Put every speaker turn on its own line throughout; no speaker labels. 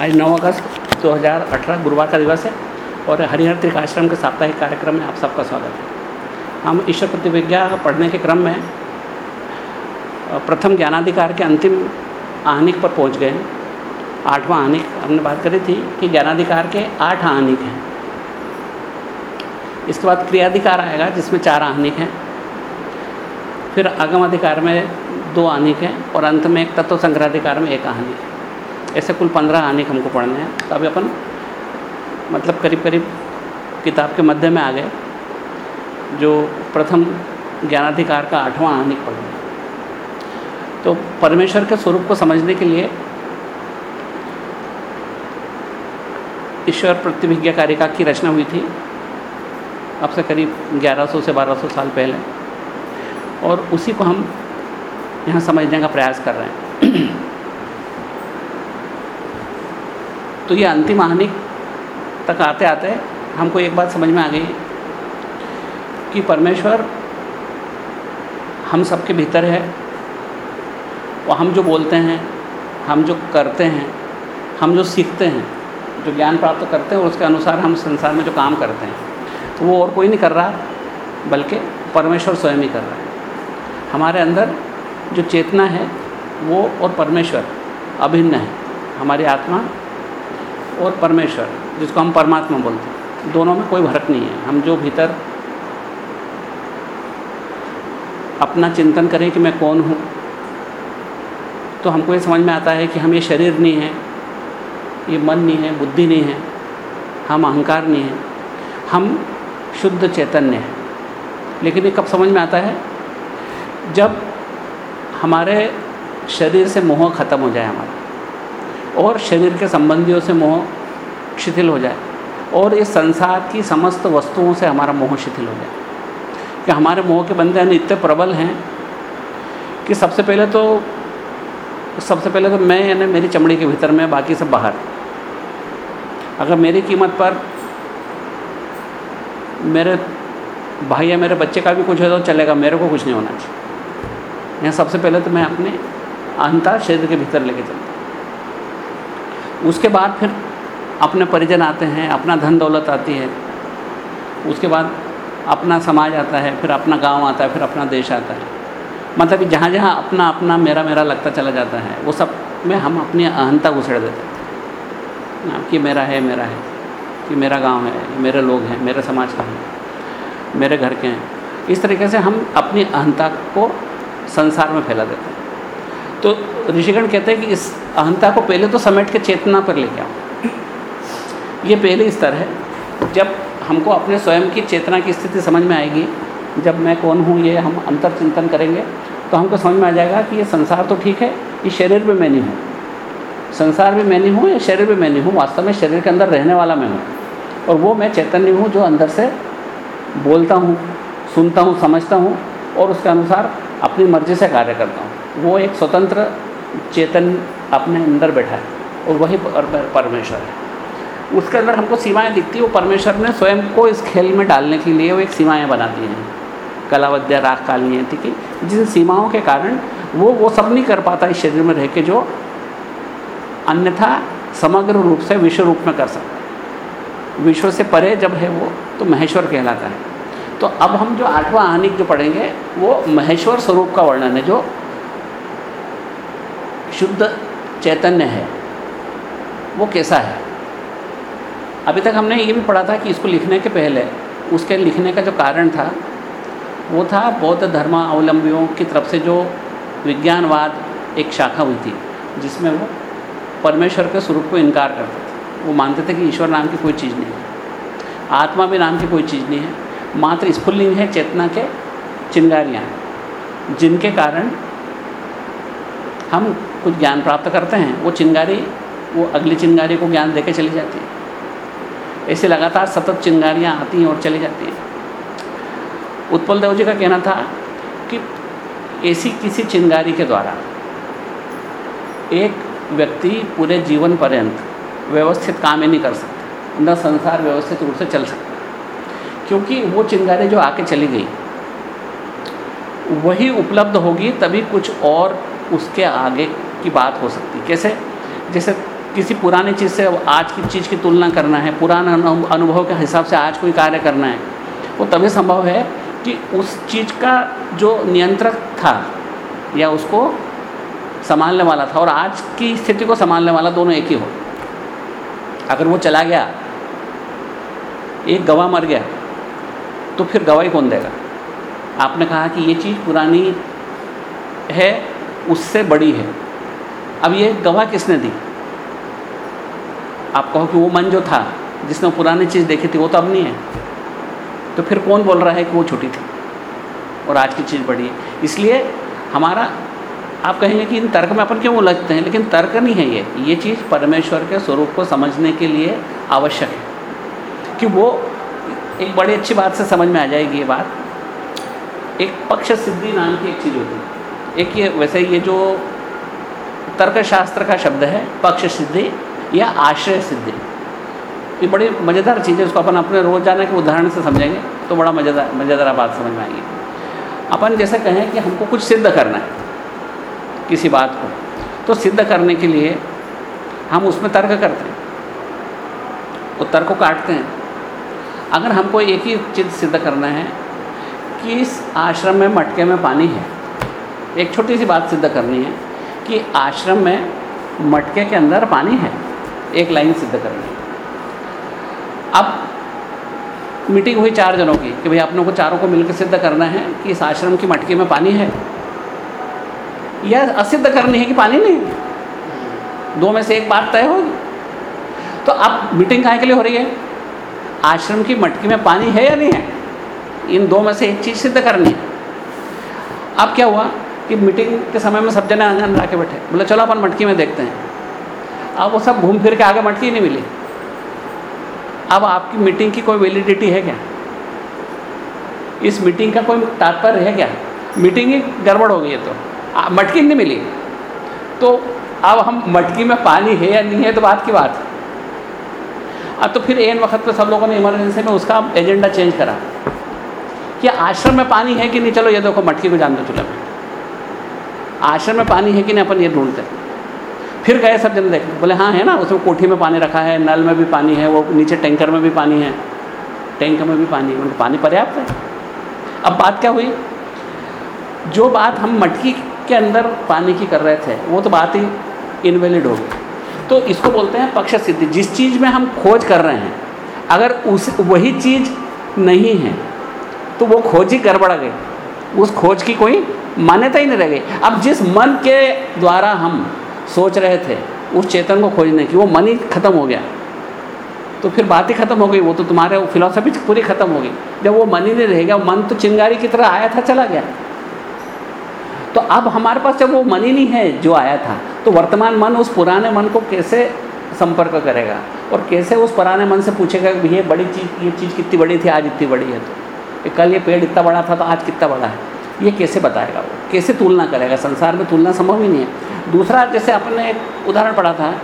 आज 9 अगस्त 2018 गुरुवार का दिवस है और हरिहर त्रिकाश्रम के साप्ताहिक कार्यक्रम में आप सबका स्वागत है। हम ईश्वर प्रतिविज्ञा पढ़ने के क्रम में प्रथम ज्ञानाधिकार के अंतिम आहनिक पर पहुँच गए हैं। आठवां आहनिक हमने बात करी थी कि ज्ञानाधिकार के आठ आहनिक हैं। इसके बाद क्रियाधिकार आएगा, जिसमें चार आहनिक हैं। फिर आगम अधिकार में दो आहनिक हैं और अंत में एक तत्व संग्रहाधिकार में एक आहनिक है। ऐसे कुल पंद्रह आहनिक हमको पढ़ने हैं। तो अभी अपन मतलब करीब करीब किताब के मध्य में आ गए, जो प्रथम ज्ञानाधिकार का आठवां आहनिक पढ़ तो परमेश्वर के स्वरूप को समझने के लिए ईश्वर प्रतिभिज्ञा कारिका की रचना हुई थी, अब से करीब 1100 से 1200 साल पहले। और उसी को हम यहाँ समझने का प्रयास कर रहे हैं। तो ये अंतिम आहनिक तक आते आते हमको एक बात समझ में आ गई कि परमेश्वर हम सबके भीतर है। और हम जो बोलते हैं, हम जो करते हैं, हम जो सीखते हैं, जो ज्ञान प्राप्त करते हैं और उसके अनुसार हम संसार में जो काम करते हैं तो वो और कोई नहीं कर रहा, बल्कि परमेश्वर स्वयं ही कर रहा है। हमारे अंदर जो चेतना है, वो और परमेश्वर अभिन्न है। हमारी आत्मा और परमेश्वर, जिसको हम परमात्मा बोलते हैं। दोनों में कोई फ़र्क नहीं है। हम जो भीतर अपना चिंतन करें कि मैं कौन हूँ तो हमको ये समझ में आता है कि हम ये शरीर नहीं है, ये मन नहीं है, बुद्धि नहीं है, हम अहंकार नहीं है। हम शुद्ध चैतन्य हैं। लेकिन ये कब समझ में आता है? जब हमारे शरीर से मोह खत्म हो जाए हमारा। और शरीर के संबंधियों से मोह शिथिल हो जाए और इस संसार की समस्त वस्तुओं से हमारा मोह शिथिल हो जाए। कि हमारे मोह के बंधन इतने प्रबल हैं कि सबसे पहले तो सबसे पहले तो मैं यानी मेरी चमड़ी के भीतर में, बाकी सब बाहर। अगर मेरी कीमत पर मेरे भाई या मेरे बच्चे का भी कुछ है तो चलेगा, मेरे को कुछ नहीं होना चाहिए। यहाँ सबसे पहले तो मैं अपने अहंता शरीर के भीतर लेके चलता उसके बाद फिर अपने परिजन आते हैं, अपना धन दौलत आती है। उसके बाद अपना समाज आता है, फिर अपना गाँव आता है, फिर अपना देश आता है। मतलब जहाँ जहाँ अपना अपना मेरा मेरा लगता चला जाता है, वो सब में हम अपनी अहंता घुसड़ देते हैं। कि मेरा है मेरा है, कि मेरा गाँव है मेरे लोग हैं, मेरे समाज का है, मेरे घर के हैं। इस तरीके से हम अपनी अहंता को संसार में फैला देते हैं। तो ऋषिगण कहते हैं कि इस अहंता को पहले तो समेट के चेतना पर लेके आओ। ये पहले स्तर है। जब हमको अपने स्वयं की चेतना की स्थिति समझ में आएगी, जब मैं कौन हूँ, ये हम अंतर चिंतन करेंगे तो हमको समझ में आ जाएगा कि ये संसार तो ठीक है, ये शरीर में मैं नहीं हूँ। संसार में मैं नहीं हूँ, या शरीर में मैं नहीं हूँ, वास्तव में शरीर के अंदर रहने वाला मैं हूँ। और वो मैं चैतन्य हूँ जो अंदर से बोलता हूँ, सुनता हूँ, समझता हूँ और उसके अनुसार अपनी मर्ज़ी से कार्य करता हूँ। वो एक स्वतंत्र चेतन अपने अंदर बैठा है और वही परमेश्वर है। उसके अंदर हमको सीमाएँ दिखती है, वो परमेश्वर ने स्वयं को इस खेल में डालने के लिए वो एक सीमाएँ बना दी हैं। कलावद्या राग काल नियति की जिन सीमाओं के कारण वो वो सब नहीं कर पाता इस शरीर में रह के जो अन्यथा समग्र रूप से विश्व रूप में कर सकता है। विश्व से परे जब है वो तो महेश्वर कहलाता है। तो अब हम जो आठवां आनिक जो पढ़ेंगे, वो महेश्वर स्वरूप का वर्णन है, जो शुद्ध चैतन्य है। वो कैसा है? अभी तक हमने ये भी पढ़ा था कि इसको लिखने के पहले, उसके लिखने का जो कारण था, वो था बौद्ध धर्मावलंबियों की तरफ़ से जो विज्ञानवाद एक शाखा हुई थी, जिसमें वो परमेश्वर के स्वरूप को इनकार करते थे। वो मानते थे कि ईश्वर नाम की कोई चीज़ नहीं है, आत्मा भी नाम की कोई चीज़ नहीं है, मात्र स्फुल्लिंग है चेतना के चिंगारियाँ, जिनके कारण हम कुछ ज्ञान प्राप्त करते हैं, वो चिंगारी, वो अगली चिंगारी को ज्ञान देके चली जाती है। ऐसे लगातार सतत चिंगारियाँ आती हैं और चली जाती हैं। उत्पल देव जी का कहना था कि ऐसी किसी चिंगारी के द्वारा एक व्यक्ति पूरे जीवन पर्यंत व्यवस्थित काम ही नहीं कर सकता, न संसार व्यवस्थित रूप से चल सकता। क्योंकि वो चिंगारी जो आके चली गई, वही उपलब्ध होगी तभी कुछ और उसके आगे की बात हो सकती। कैसे? जैसे किसी पुरानी चीज़ से आज की चीज़ की तुलना करना है, पुराना अनुभव के हिसाब से आज कोई कार्य करना है, वो तभी संभव है कि उस चीज़ का जो नियंत्रक था या उसको संभालने वाला था और आज की स्थिति को संभालने वाला दोनों एक ही हो। अगर वो चला गया, एक गवाह मर गया तो फिर गवाही कौन देगा? आपने कहा कि ये चीज़ पुरानी है, उससे बड़ी है। अब ये गवाह किसने दी? आप कहो कि वो मन जो था, जिसने पुरानी चीज़ देखी थी, वो तो अब नहीं है। तो फिर कौन बोल रहा है कि वो छोटी थी? और आज की चीज़ बड़ी है। इसलिए हमारा, आप कहेंगे कि इन तर्क में अपन क्यों उलझते हैं? लेकिन तर्क नहीं है ये। ये चीज़ परमेश्वर के स्वरूप को समझने के लिए आवश्यक है। कि वो एक बड़ी अच्छी बात से समझ में आ जाएगी ये बात। एक पक्ष सिद्धि नाम की एक चीज़ होती है। एक ये, वैसे ये जो तर्कशास्त्र का शब्द है, पक्ष सिद्धि या आश्रय सिद्धि। ये बड़ी मज़ेदार चीज़ है, उसको अपन अपने रोज़ाना के उदाहरण से समझेंगे तो बड़ा मज़ेदार मज़ेदार बात समझ में आएगी। अपन जैसे कहें कि हमको कुछ सिद्ध करना है, किसी बात को तो सिद्ध करने के लिए हम उसमें तर्क करते हैं, वो तर्क को काटते हैं। अगर हमको एक ही चीज़ सिद्ध करना है कि इस आश्रम में मटके में पानी है, एक छोटी सी बात सिद्ध करनी है कि आश्रम में मटके के अंदर पानी है। एक लाइन सिद्ध करनी अब मीटिंग हुई चार जनों की कि भाई अपनों को चारों को मिलकर सिद्ध करना है कि इस आश्रम की मटके में पानी है। या असिद्ध करनी है कि पानी नहीं दो में से एक बात तय होगी। तो अब मीटिंग कहाँ के लिए हो रही है? आश्रम की मटकी में पानी है या नहीं है? इन दो में से एक चीज़ सिद्ध करनी है। अब क्या हुआ? कि मीटिंग के समय में सब जने अंगन ला के बैठे। बोले, चलो अपन मटकी में देखते हैं। अब वो सब घूम फिर के आगे मटकी नहीं मिली। अब आपकी मीटिंग की कोई वैलिडिटी है क्या? इस मीटिंग का कोई तात्पर्य है क्या? मीटिंग ही गड़बड़ हो गई है तो। मटकी नहीं मिली। तो अब हम मटकी में पानी है या नहीं है तो बात की बात। अब तो फिर एन वक्त पे सब लोगों ने इमरजेंसी में उसका एजेंडा चेंज करा। कि आश्रम में पानी है कि नहीं? चलो ये देखो, मटकी को जान दो चूल्हे में। आश्रम में पानी है कि नहीं अपन ये ढूंढते। फिर गए सब जन देखे, बोले हाँ है ना, उसमें कोठी में पानी रखा है, नल में भी पानी है, वो नीचे टैंकर में भी पानी है टैंकर में भी पानी है उनको पानी पर्याप्त है। अब बात क्या हुई? जो बात हम मटकी के अंदर पानी की कर रहे थे, वो तो बात ही इनवैलिड हो गई। तो इसको बोलते हैं पक्ष सिद्धि। जिस चीज़ में हम खोज कर रहे हैं, अगर उस, वही चीज़ नहीं है तो वो खोज ही गड़बड़ा गई। उस खोज की कोई मान्यता ही नहीं रह गई। अब जिस मन के द्वारा हम सोच रहे थे, उस चेतन को खोजने की, वो मन ही खत्म हो गया। तो फिर बात ही खत्म हो गई, वो तो तुम्हारे फिलोसफी पूरी खत्म हो गई। जब वो मन ही नहीं रहेगा मन तो चिंगारी की तरह आया था, चला गया। तो अब हमारे पास जब वो मन ही नहीं है, जो आया था तो वर्तमान मन उस पुराने मन को कैसे संपर्क करेगा? और कैसे उस पुराने मन से पूछेगा कि ये बड़ी चीज़, ये चीज़ कितनी बड़ी थी, आज इतनी बड़ी है तो? कल ये पेड़ इतना बड़ा था तो आज कितना बड़ा है? ये कैसे बताएगा वो? कैसे तुलना करेगा? संसार में तुलना संभव ही नहीं है। दूसरा, जैसे आपने एक उदाहरण पढ़ा था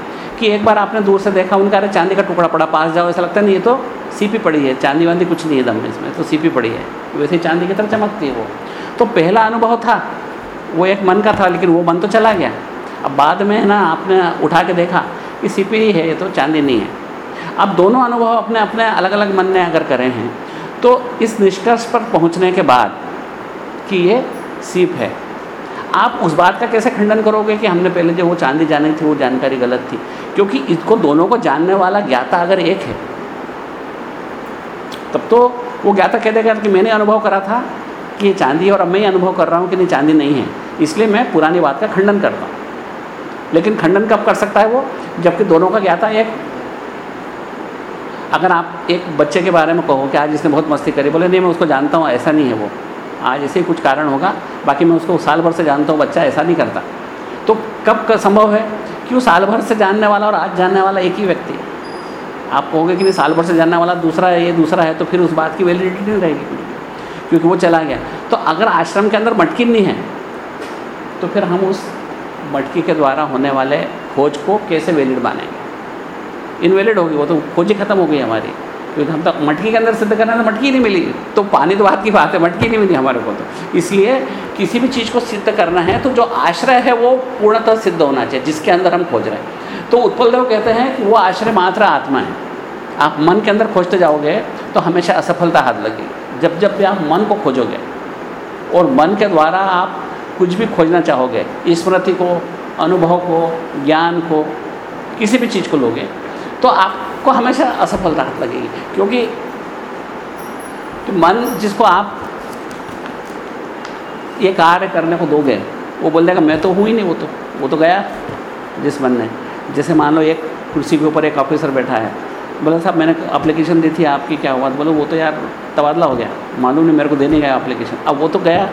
कि एक बार आपने दूर से देखा, उनका अरे चांदी का टुकड़ा पड़ा, पास जाओ, ऐसा लगता नहीं, ये तो सीपी पड़ी है चांदी वांदी कुछ नहीं है दम इसमें तो सीपी पड़ी है। वैसे चांदी की तरह चमकती है वो। तो पहला अनुभव था, वो एक मन का था, लेकिन वो मन तो चला गया। अब बाद में ना, आपने उठा के देखा कि सीपी ही है, ये तो चांदी नहीं है। अब दोनों अनुभव अपने अपने अलग अलग मन ने अगर करें हैं तो इस निष्कर्ष पर पहुँचने के बाद कि ये सीप है। आप उस बात का कैसे खंडन करोगे कि हमने पहले जो वो चांदी जानी थी, वो जानकारी गलत थी? क्योंकि इसको दोनों को जानने वाला ज्ञाता अगर एक है, तब तो वो ज्ञाता कह देगा कि मैंने अनुभव करा था कि ये चांदी है और अब मैं अनुभव कर रहा हूँ कि नहीं, चांदी नहीं है। इसलिए मैं पुरानी बात का खंडन करता हूँ। लेकिन खंडन कब कर सकता है वो? जबकि दोनों का ज्ञाता एक अगर आप एक बच्चे के बारे में कहो कि आज इसने बहुत मस्ती करी, बोले, नहीं, मैं उसको जानता हूँ, ऐसा नहीं है वो। आज ऐसे ही कुछ कारण होगा, बाकी मैं उसको साल भर से जानता हूँ, बच्चा ऐसा नहीं करता। तो कब का संभव है कि वो साल भर से जानने वाला और आज जानने वाला एक ही व्यक्ति है? आप कहोगे कि नहीं, साल भर से जानने वाला दूसरा है, ये दूसरा है तो फिर उस बात की वैलिडिटी नहीं रहेगी क्योंकि वो चला गया। तो अगर आश्रम के अंदर मटकी नहीं है तो फिर हम उस मटकी के द्वारा होने वाले खोज को कैसे वैलिड मानेंगे? इनवैलिड होगी, वो तो खोज खत्म हो गई हमारी। क्योंकि हम तो मटकी के अंदर सिद्ध करना तो मटकी नहीं मिली। तो पानी तो बात की बात है, मटकी नहीं मिली हमारे को तो। इसलिए किसी भी चीज़ को सिद्ध करना है तो जो आश्रय है, वो पूर्णतः सिद्ध होना चाहिए, जिसके अंदर हम खोज रहे हैं। तो उत्पल देव कहते हैं कि वो आश्रय मात्र आत्मा है। आप मन के अंदर खोजते जाओगे तो हमेशा असफलता हाथ लगेगी। जब जब भी आप मन को खोजोगे, और मन के द्वारा आप कुछ भी खोजना चाहोगे स्मृति को, अनुभव को, ज्ञान को, किसी भी चीज़ को लोगे तो आपको हमेशा असफलता हाथ लगेगी, क्योंकि तो मन जिसको आप ये कार्य करने को दोगे, वो बोल देगा, मैं तो हूँ ही नहीं, वो तो वो तो गया जिस मन ने। जैसे मान लो एक कुर्सी के ऊपर एक ऑफिसर बैठा है, बोला, साहब, मैंने अप्लीकेशन दी थी आपकी, क्या हुआ? तो बोलो, वो तो यार तबादला हो गया, मालूम नहीं मेरे को देने गया अप्लीकेशन अब वो तो गया।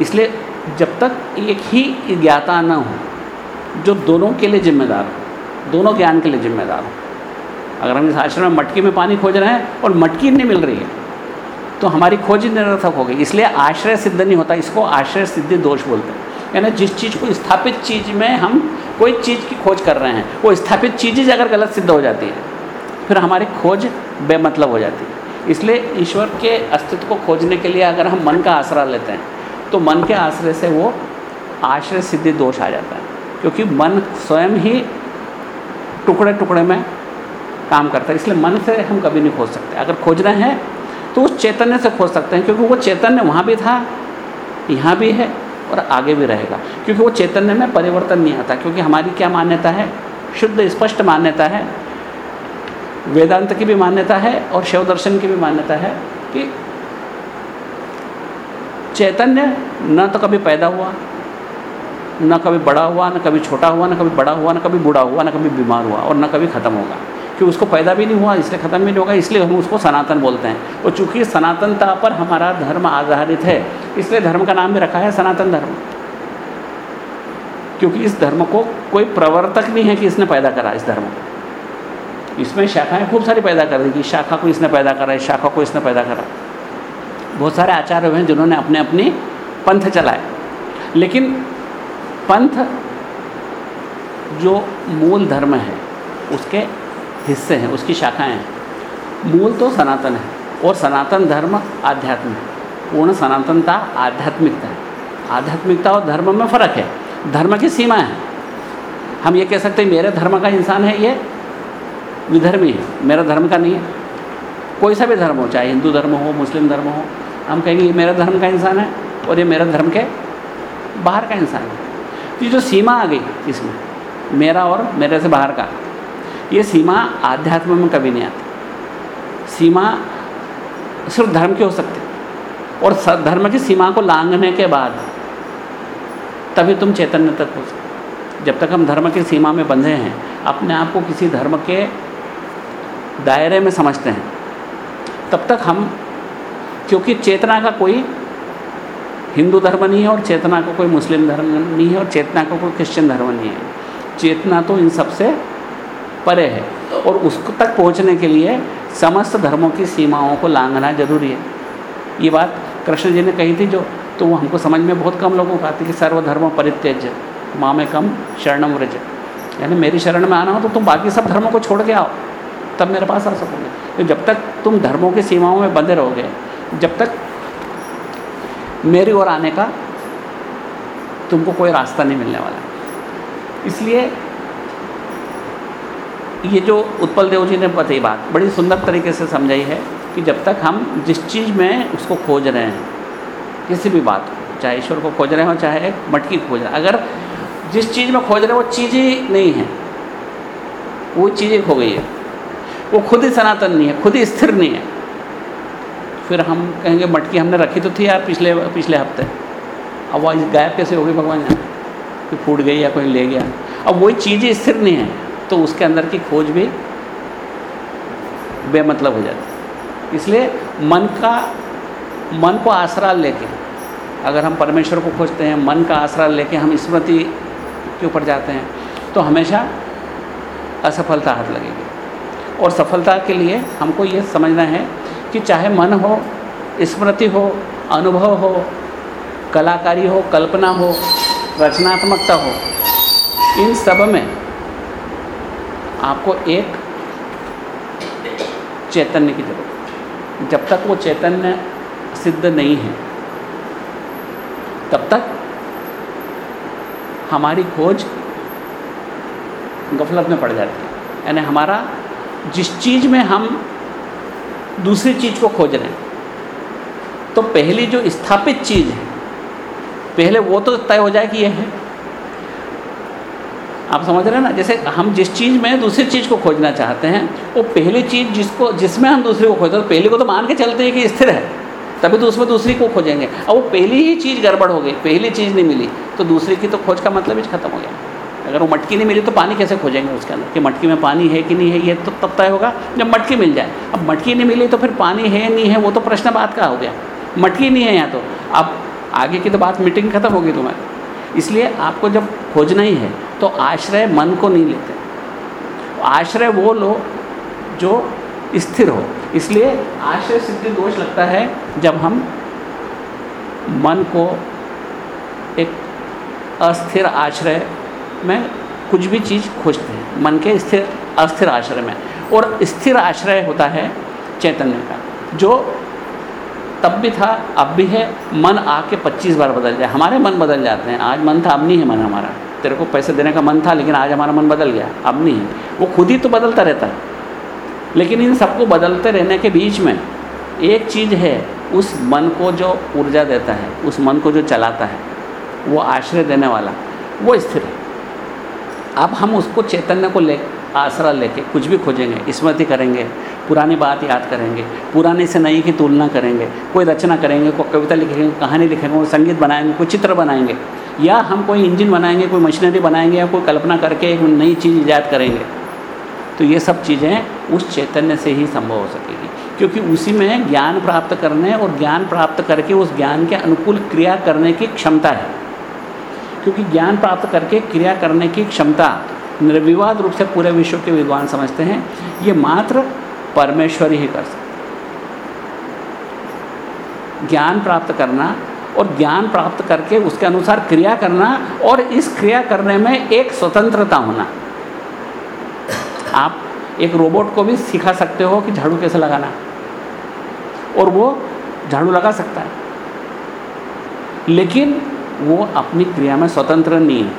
इसलिए जब तक एक ही ज्ञाता न हो, जो दोनों के लिए जिम्मेदार हो, दोनों ज्ञान के लिए जिम्मेदार हो अगर हम इस आश्रम में मटकी में पानी खोज रहे हैं और मटकी नहीं मिल रही है तो हमारी खोज निरर्थक हो गई। इसलिए आश्रय सिद्ध नहीं होता, इसको आश्रय सिद्धि दोष बोलते हैं। यानी जिस चीज़ को स्थापित चीज़ में हम कोई चीज़ की खोज कर रहे हैं, वो स्थापित चीज़ ही अगर गलत सिद्ध हो जाती है, फिर हमारी खोज बेमतलब हो जाती है। इसलिए ईश्वर के अस्तित्व को खोजने के लिए अगर हम मन का आसरा लेते हैं तो मन के आश्रय से वो आश्रय सिद्धि दोष आ जाता है। क्योंकि मन स्वयं ही टुकड़े टुकड़े में काम करता है, इसलिए मन से हम कभी नहीं खोज सकते। अगर खोज रहे हैं तो उस चैतन्य से खोज सकते हैं, क्योंकि वो चैतन्य वहाँ भी था, यहाँ भी है और आगे भी रहेगा। क्योंकि वो चैतन्य में परिवर्तन नहीं आता, क्योंकि हमारी क्या मान्यता है? शुद्ध, स्पष्ट मान्यता है। वेदांत की भी मान्यता है और शिव दर्शन की भी मान्यता है कि चैतन्य न तो कभी पैदा हुआ, न कभी बड़ा हुआ, न कभी छोटा हुआ, न कभी बड़ा हुआ, न कभी बूढ़ा हुआ, न कभी बीमार हुआ और न कभी ख़त्म होगा। कि उसको पैदा भी नहीं हुआ, इसलिए ख़त्म भी नहीं होगा, इसलिए हम उसको सनातन बोलते हैं। और चूँकि सनातनता पर हमारा धर्म आधारित है, इसलिए धर्म का नाम भी रखा है सनातन धर्म। क्योंकि इस धर्म को कोई प्रवर्तक नहीं है कि इसने पैदा करा इस धर्म को। इसमें शाखाएँ खूब सारी पैदा कर दी कि शाखा को इसने पैदा करा, इस शाखा को इसने पैदा करा। बहुत सारे आचार्य हुए हैं जिन्होंने अपने अपने पंथ चलाए। लेकिन पंथ जो मूल धर्म है, उसके हिस्से हैं, उसकी शाखाएँ हैं। मूल तो सनातन है और सनातन धर्म आध्यात्म है। पूर्ण सनातनता आध्यात्मिकता है। आध्यात्मिकता और धर्म में फ़र्क है। धर्म की सीमा है। हम ये कह सकते हैं, मेरे धर्म का इंसान है ये, विधर्मी है। मेरा धर्म का नहीं है। कोई सा भी धर्म हो, चाहे हिंदू धर्म हो, मुस्लिम धर्म हो, हम कहेंगे ये मेरा धर्म का इंसान है और ये मेरा धर्म के बाहर का इंसान है। ये जो सीमा आ गई इसमें, मेरा और मेरे से बाहर का ये सीमा आध्यात्म में कभी नहीं आती। सीमा सिर्फ़ धर्म की हो सकती। और धर्म की सीमा को लांघने के बाद तभी तुम चैतन्य तक हो सकते जब तक हम धर्म की सीमा में बंधे हैं, अपने आप को किसी धर्म के दायरे में समझते हैं, तब तक हम, क्योंकि चेतना का कोई हिंदू धर्म नहीं है और चेतना का कोई मुस्लिम धर्म नहीं है और चेतना का को कोई क्रिश्चियन धर्म नहीं है। चेतना तो इन सबसे परे है। और उस तक पहुँचने के लिए समस्त धर्मों की सीमाओं को लांघना ज़रूरी है। ये बात कृष्ण जी ने कही थी जो तो वो हमको समझ में बहुत कम लोगों को आती कि सर्वधर्म परित्यज माँ में कम, शरणम व्रज यानी मेरी शरण में आना हो तो तुम बाकी सब धर्मों को छोड़ के आओ। तब मेरे पास आ सकोगे। तो जब तक तुम धर्मों की सीमाओं में बंधे रहोगे, जब तक मेरी ओर आने का तुमको कोई रास्ता नहीं मिलने वाला। इसलिए ये जो उत्पल देव जी ने बताई बात, बड़ी सुंदर तरीके से समझाई है कि जब तक हम जिस चीज़ में उसको खोज रहे हैं, किसी भी बात को, चाहे ईश्वर को खोज रहे हो, चाहे मटकी खोज रहे अगर जिस चीज़ में खोज रहे हो, वो चीज़ ही नहीं है। वो चीज़ ही खो गई है। वो खुद ही सनातन नहीं है, खुद ही स्थिर नहीं है। फिर हम कहेंगे, मटकी हमने रखी तो थी यार पिछले पिछले हफ़्ते। अब वह गायब कैसे हो गई भगवान जाने? कि फूट गई या कोई ले गया? अब वही चीज़ें स्थिर नहीं है। तो उसके अंदर की खोज भी बेमतलब हो जाती है। इसलिए मन का, मन को आसरा लेके, अगर हम परमेश्वर को खोजते हैं, मन का आसरा लेके हम स्मृति के ऊपर जाते हैं तो हमेशा असफलता हाथ लगेगी। और सफलता के लिए हमको ये समझना है कि चाहे मन हो, स्मृति हो, अनुभव हो, कलाकारी हो, कल्पना हो, रचनात्मकता हो, इन सब में आपको एक चैतन्य की ज़रूरत जब तक वो चैतन्य सिद्ध नहीं है, तब तक हमारी खोज गफलत में पड़ जाती है। यानी हमारा जिस चीज़ में हम दूसरी चीज़ को खोज रहे हैं तो पहली जो स्थापित चीज़ है, पहले वो तो तय हो जाए कि ये है। आप समझ रहे हैं ना? जैसे हम जिस चीज़ में दूसरी चीज़ को खोजना चाहते हैं, वो पहली चीज़ जिसको, जिसमें हम दूसरी को खोजते हैं, पहली को तो मान के चलते हैं कि स्थिर है, तभी तो उसमें दूसरी को खोजेंगे। अब वो पहली ही चीज़ गड़बड़ हो गई, पहली चीज़ नहीं मिली तो दूसरी की तो खोज का मतलब ही खत्म हो गया। अगर वो मटकी नहीं मिली तो पानी कैसे खोजेंगे उसके अंदर, कि मटकी में पानी है कि नहीं है, ये तो तब तय होगा जब मटकी मिल जाए। अब मटकी नहीं मिली तो फिर पानी है नहीं है, वो तो प्रश्न बात का हो गया। मटकी नहीं है यहाँ तो। अब आगे की तो बात मीटिंग खत्म होगी तुम्हारी। इसलिए आपको जब खोजना ही है तो आश्रय मन को नहीं लेते। आश्रय वो लो जो स्थिर हो। इसलिए आश्रय सिद्धि दोष लगता है जब हम मन को एक अस्थिर आश्रय में कुछ भी चीज़ खोजते हैं। मन के स्थिर, अस्थिर आश्रय में। और स्थिर आश्रय होता है चैतन्य का, जो तब भी था, अब भी है। मन आके 25 बार बदल जाए। हमारे मन बदल जाते हैं। आज मन था, अब नहीं है मन हमारा। तेरे को पैसे देने का मन था, लेकिन आज हमारा मन बदल गया। अब नहीं। वो खुद ही तो बदलता रहता है। लेकिन इन सबको बदलते रहने के बीच में एक चीज़ है, उस मन को जो ऊर्जा देता है, उस मन को जो चलाता है, वो आश्रय देने वाला, वो स्थिर है। अब हम उसको चैतन्य को ले, आसरा लेके कुछ भी खोजेंगे, स्मृति करेंगे, पुरानी बात याद करेंगे, पुराने से नई की तुलना करेंगे, कोई रचना करेंगे, कोई कविता लिखेंगे, कहानी लिखेंगे, कोई संगीत बनाएँगे, कोई चित्र बनाएँगे या हम कोई इंजन बनाएँगे, कोई मशीनरी बनाएँगे या कोई कल्पना करके एक नई चीज़ ईजाद करेंगे तो ये सब चीज़ें उस चैतन्य से ही संभव हो सकेगी। क्योंकि उसी में ज्ञान प्राप्त करने और ज्ञान प्राप्त करके उस ज्ञान के अनुकूल क्रिया करने की क्षमता है। क्योंकि ज्ञान प्राप्त करके क्रिया करने की क्षमता निर्विवाद रूप से पूरे विश्व के विद्वान समझते हैं, ये मात्र परमेश्वर ही कर सकते ज्ञान प्राप्त करना और ज्ञान प्राप्त करके उसके अनुसार क्रिया करना और इस क्रिया करने में एक स्वतंत्रता होना। आप एक रोबोट को भी सिखा सकते हो कि झाड़ू कैसे लगाना। और वो झाड़ू लगा सकता है। लेकिन वो अपनी क्रिया में स्वतंत्र नहीं है।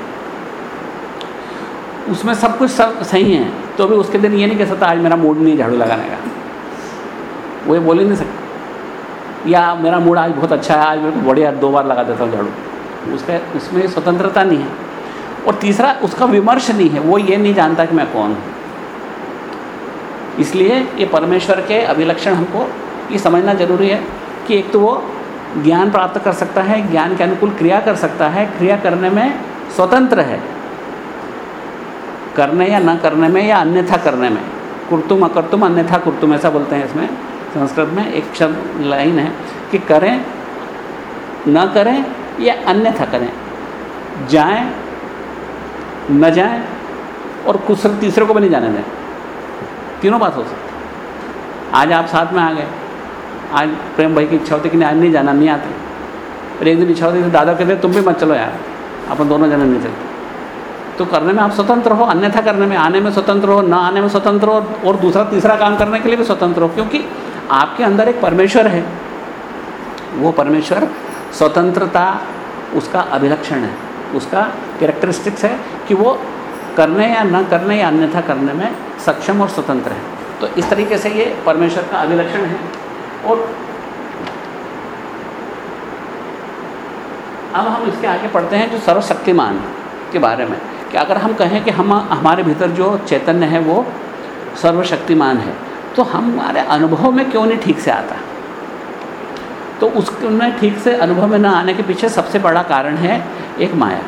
उसमें सब कुछ सब सही है तो भी उसके दिन ये नहीं कह सकता, आज मेरा मूड नहीं झाड़ू लगाने का। वो ये बोल ही नहीं सकता। या मेरा मूड आज बहुत अच्छा है, आज मेरे को बढ़िया दो बार लगा देता हूँ झाड़ू। उसका उसमें स्वतंत्रता नहीं है। और तीसरा, उसका विमर्श नहीं है, वो ये नहीं जानता कि मैं कौन हूँ। इसलिए ये परमेश्वर के अभिलक्षण हमको ये समझना ज़रूरी है कि एक तो वो ज्ञान प्राप्त कर सकता है, ज्ञान के अनुकूल क्रिया कर सकता है, क्रिया करने में स्वतंत्र है। करने या न करने में या अन्यथा करने में। कुर्तुम, अकर्तुम, अन्यथा कुर्तुम, ऐसा बोलते हैं इसमें। संस्कृत में एक शब्द लाइन है कि करें, न करें या अन्यथा करें। जाएँ, न जाएँ और कुछ तीसरे को भी नहीं जाने दें। तीनों बात हो सकती आज आप साथ में आ गए। आज प्रेम भाई की इच्छा होती कि नहीं, आज नहीं जाना, नहीं आते। फिर एक दिन इच्छा होती तो दादा कहते तुम भी मत चलो यार, अपन दोनों जने नहीं चलते तो करने में आप स्वतंत्र हो, अन्यथा करने में, आने में स्वतंत्र हो, न आने में स्वतंत्र हो और दूसरा, तीसरा काम करने के लिए भी स्वतंत्र हो, क्योंकि आपके अंदर एक परमेश्वर है। वो परमेश्वर स्वतंत्रता, उसका अभिलक्षण है। उसका कैरेक्टरिस्टिक्स है कि वो करने या न करने या अन्यथा करने में सक्षम और स्वतंत्र है। तो इस तरीके से ये परमेश्वर का अभिलक्षण है। और अब हम इसके आगे पढ़ते हैं जो सर्वशक्तिमान के बारे में, कि अगर हम कहें कि हम, हमारे भीतर जो चैतन्य है, वो सर्वशक्तिमान है तो हमारे अनुभव में क्यों नहीं ठीक से आता? तो उसमें ठीक से अनुभव में न आने के पीछे सबसे बड़ा कारण है एक माया,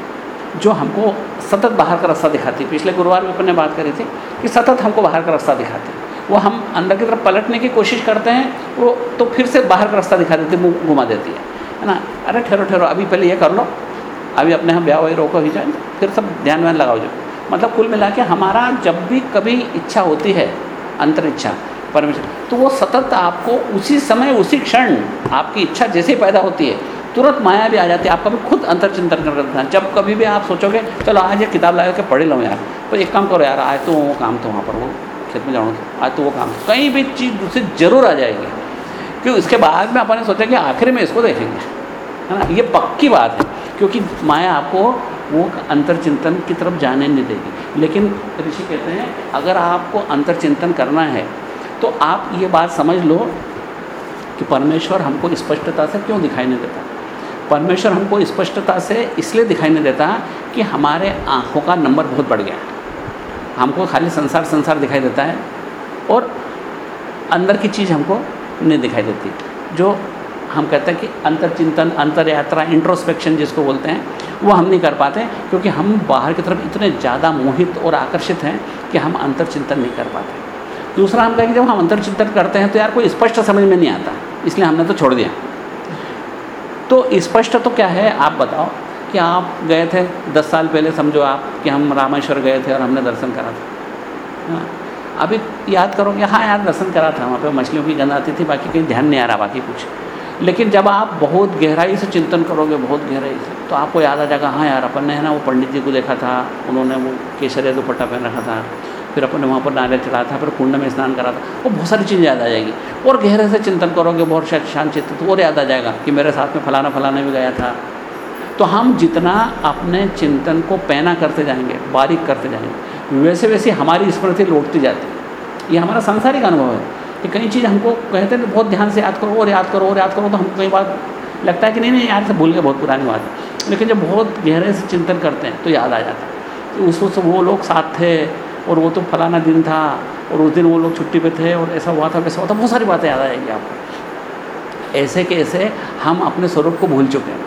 जो हमको सतत बाहर का रास्ता दिखाती पिछले गुरुवार में अपने बात करी थी कि सतत हमको बाहर का रास्ता दिखाती वो हम अंदर की तरफ़ पलटने की कोशिश करते हैं, वो तो फिर से बाहर का रास्ता दिखा देती मुँह घुमा देती है। है ना? अरे ठहरो ठहरो, अभी पहले ये कर लो, अभी अपने हम ब्याह वही रोको ही जाए, फिर सब ध्यान व्यान लगाओ जो मतलब कुल मिला के हमारा जब भी कभी इच्छा होती है अंतर इच्छा परमेश्वर। तो वो सतत आपको उसी समय, उसी क्षण आपकी इच्छा जैसे पैदा होती है, तुरंत माया भी आ जाती है आप कभी खुद अंतर चिंतन कर रहे जब कभी भी आप सोचोगे, चलो, आज ये किताब लगा के पढ़ लो यार। तो एक काम करो यार, आज तो वो काम तो वहाँ पर वो खेत में जाऊँ आज तो वो काम कहीं भी चीज़ दूसरी ज़रूर आ जाएगी। क्योंकि उसके बाद में अपन ने सोचा कि आखिर में इसको देखेंगे। है ना? ये पक्की बात है, क्योंकि माया आपको वो अंतर चिंतन की तरफ़ जाने नहीं देगी। लेकिन ऋषि कहते हैं, अगर आपको अंतर चिंतन करना है तो आप ये बात समझ लो कि परमेश्वर हमको स्पष्टता से क्यों दिखाई नहीं देता? परमेश्वर हमको स्पष्टता से इसलिए दिखाई नहीं देता कि हमारे आँखों का नंबर बहुत बढ़ गया हमको खाली संसार संसार दिखाई देता है और अंदर की चीज़ हमको नहीं दिखाई देती। जो हम कहते हैं कि अंतर चिंतन, अंतर यात्रा इंट्रोस्पेक्शन जिसको बोलते हैं, वो हम नहीं कर पाते क्योंकि हम बाहर की तरफ़ इतने ज़्यादा मोहित और आकर्षित हैं कि हम अंतर चिंतन नहीं कर पाते। दूसरा हम कहेंगे, जब हम अंतर चिंतन करते हैं तो यार कोई स्पष्ट समझ में नहीं आता, इसलिए हमने तो छोड़ दिया। तो स्पष्ट तो क्या है, आप बताओ कि आप गए थे, दस साल पहले समझो आप कि हम रामेश्वर गए थे और हमने दर्शन करा था। हाँ अभी याद करोगे हाँ यार, दर्शन करा था, वहाँ पे मछलियों की गंध आती थी, बाकी कहीं ध्यान नहीं आ रहा, बाकी कुछ। लेकिन जब आप बहुत गहराई से चिंतन करोगे, बहुत गहराई से तो आपको याद आ जाएगा हाँ यार, अपन ने है ना, वो पंडित जी को देखा था, उन्होंने वो केसरिया दुपट्टा पहन रखा था फिर अपने वहाँ पर नारियल चढ़ाया था, फिर कुंड में स्नान करा था। वो बहुत सारी चीज़ें याद आ जाएगी। और गहरे से चिंतन करोगे, बहुत शांत चित्त तो और याद आ जाएगा कि मेरे साथ में फलाना फलाना भी गया था। तो हम जितना अपने चिंतन को पैना करते जाएँगे, बारीक करते जाएँगे, वैसे वैसे हमारी स्मृति लौटती जाती है। ये हमारा सांसारिक अनुभव है कि कई चीज़ हमको कहते हैं बहुत ध्यान से याद करो, और याद करो, और याद करो तो हमको कई बार लगता है कि नहीं नहीं, यार से भूल के बहुत पुरानी बात है। लेकिन जब बहुत गहरे से चिंतन करते हैं तो याद आ जाता है। कि उस वो लोग साथ थे और वो तो फलाना दिन था और उस दिन वो लोग छुट्टी पे थे और ऐसा हुआ था, वैसा हुआ था, बहुत सारी बातें याद आएँगी आपको। ऐसे के ऐसे हम अपने स्वरूप को भूल चुके हैं,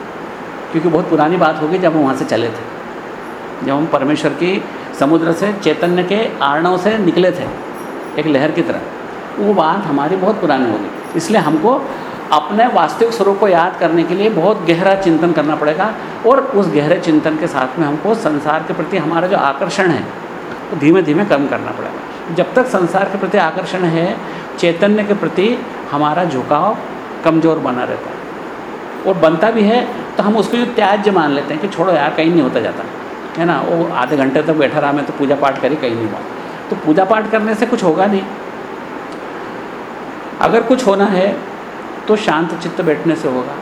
क्योंकि बहुत पुरानी बात होगी जब हम वहाँ से चले थे। जब हम परमेश्वर की समुद्र से, चैतन्य के आर्णव से निकले थे, एक लहर की तरह, वो बात हमारी बहुत पुरानी होगी। इसलिए हमको अपने वास्तविक स्वरूप को याद करने के लिए बहुत गहरा चिंतन करना पड़ेगा और उस गहरे चिंतन के साथ में हमको संसार के प्रति हमारा जो आकर्षण है धीमे धीमे कम करना पड़ेगा। जब तक संसार के प्रति आकर्षण है, चैतन्य के प्रति हमारा झुकाव कमज़ोर बना रहता है। और बनता भी है तो हम उसको जो त्याज्य मान लेते हैं कि छोड़ो यार, कहीं नहीं होता जाता। है ना? वो आधे घंटे तक बैठा रहा, मैं तो पूजा पाठ करी कहीं नहीं हुआ। तो पूजा पाठ करने से कुछ होगा नहीं। अगर कुछ होना है तो शांत चित्त बैठने से होगा।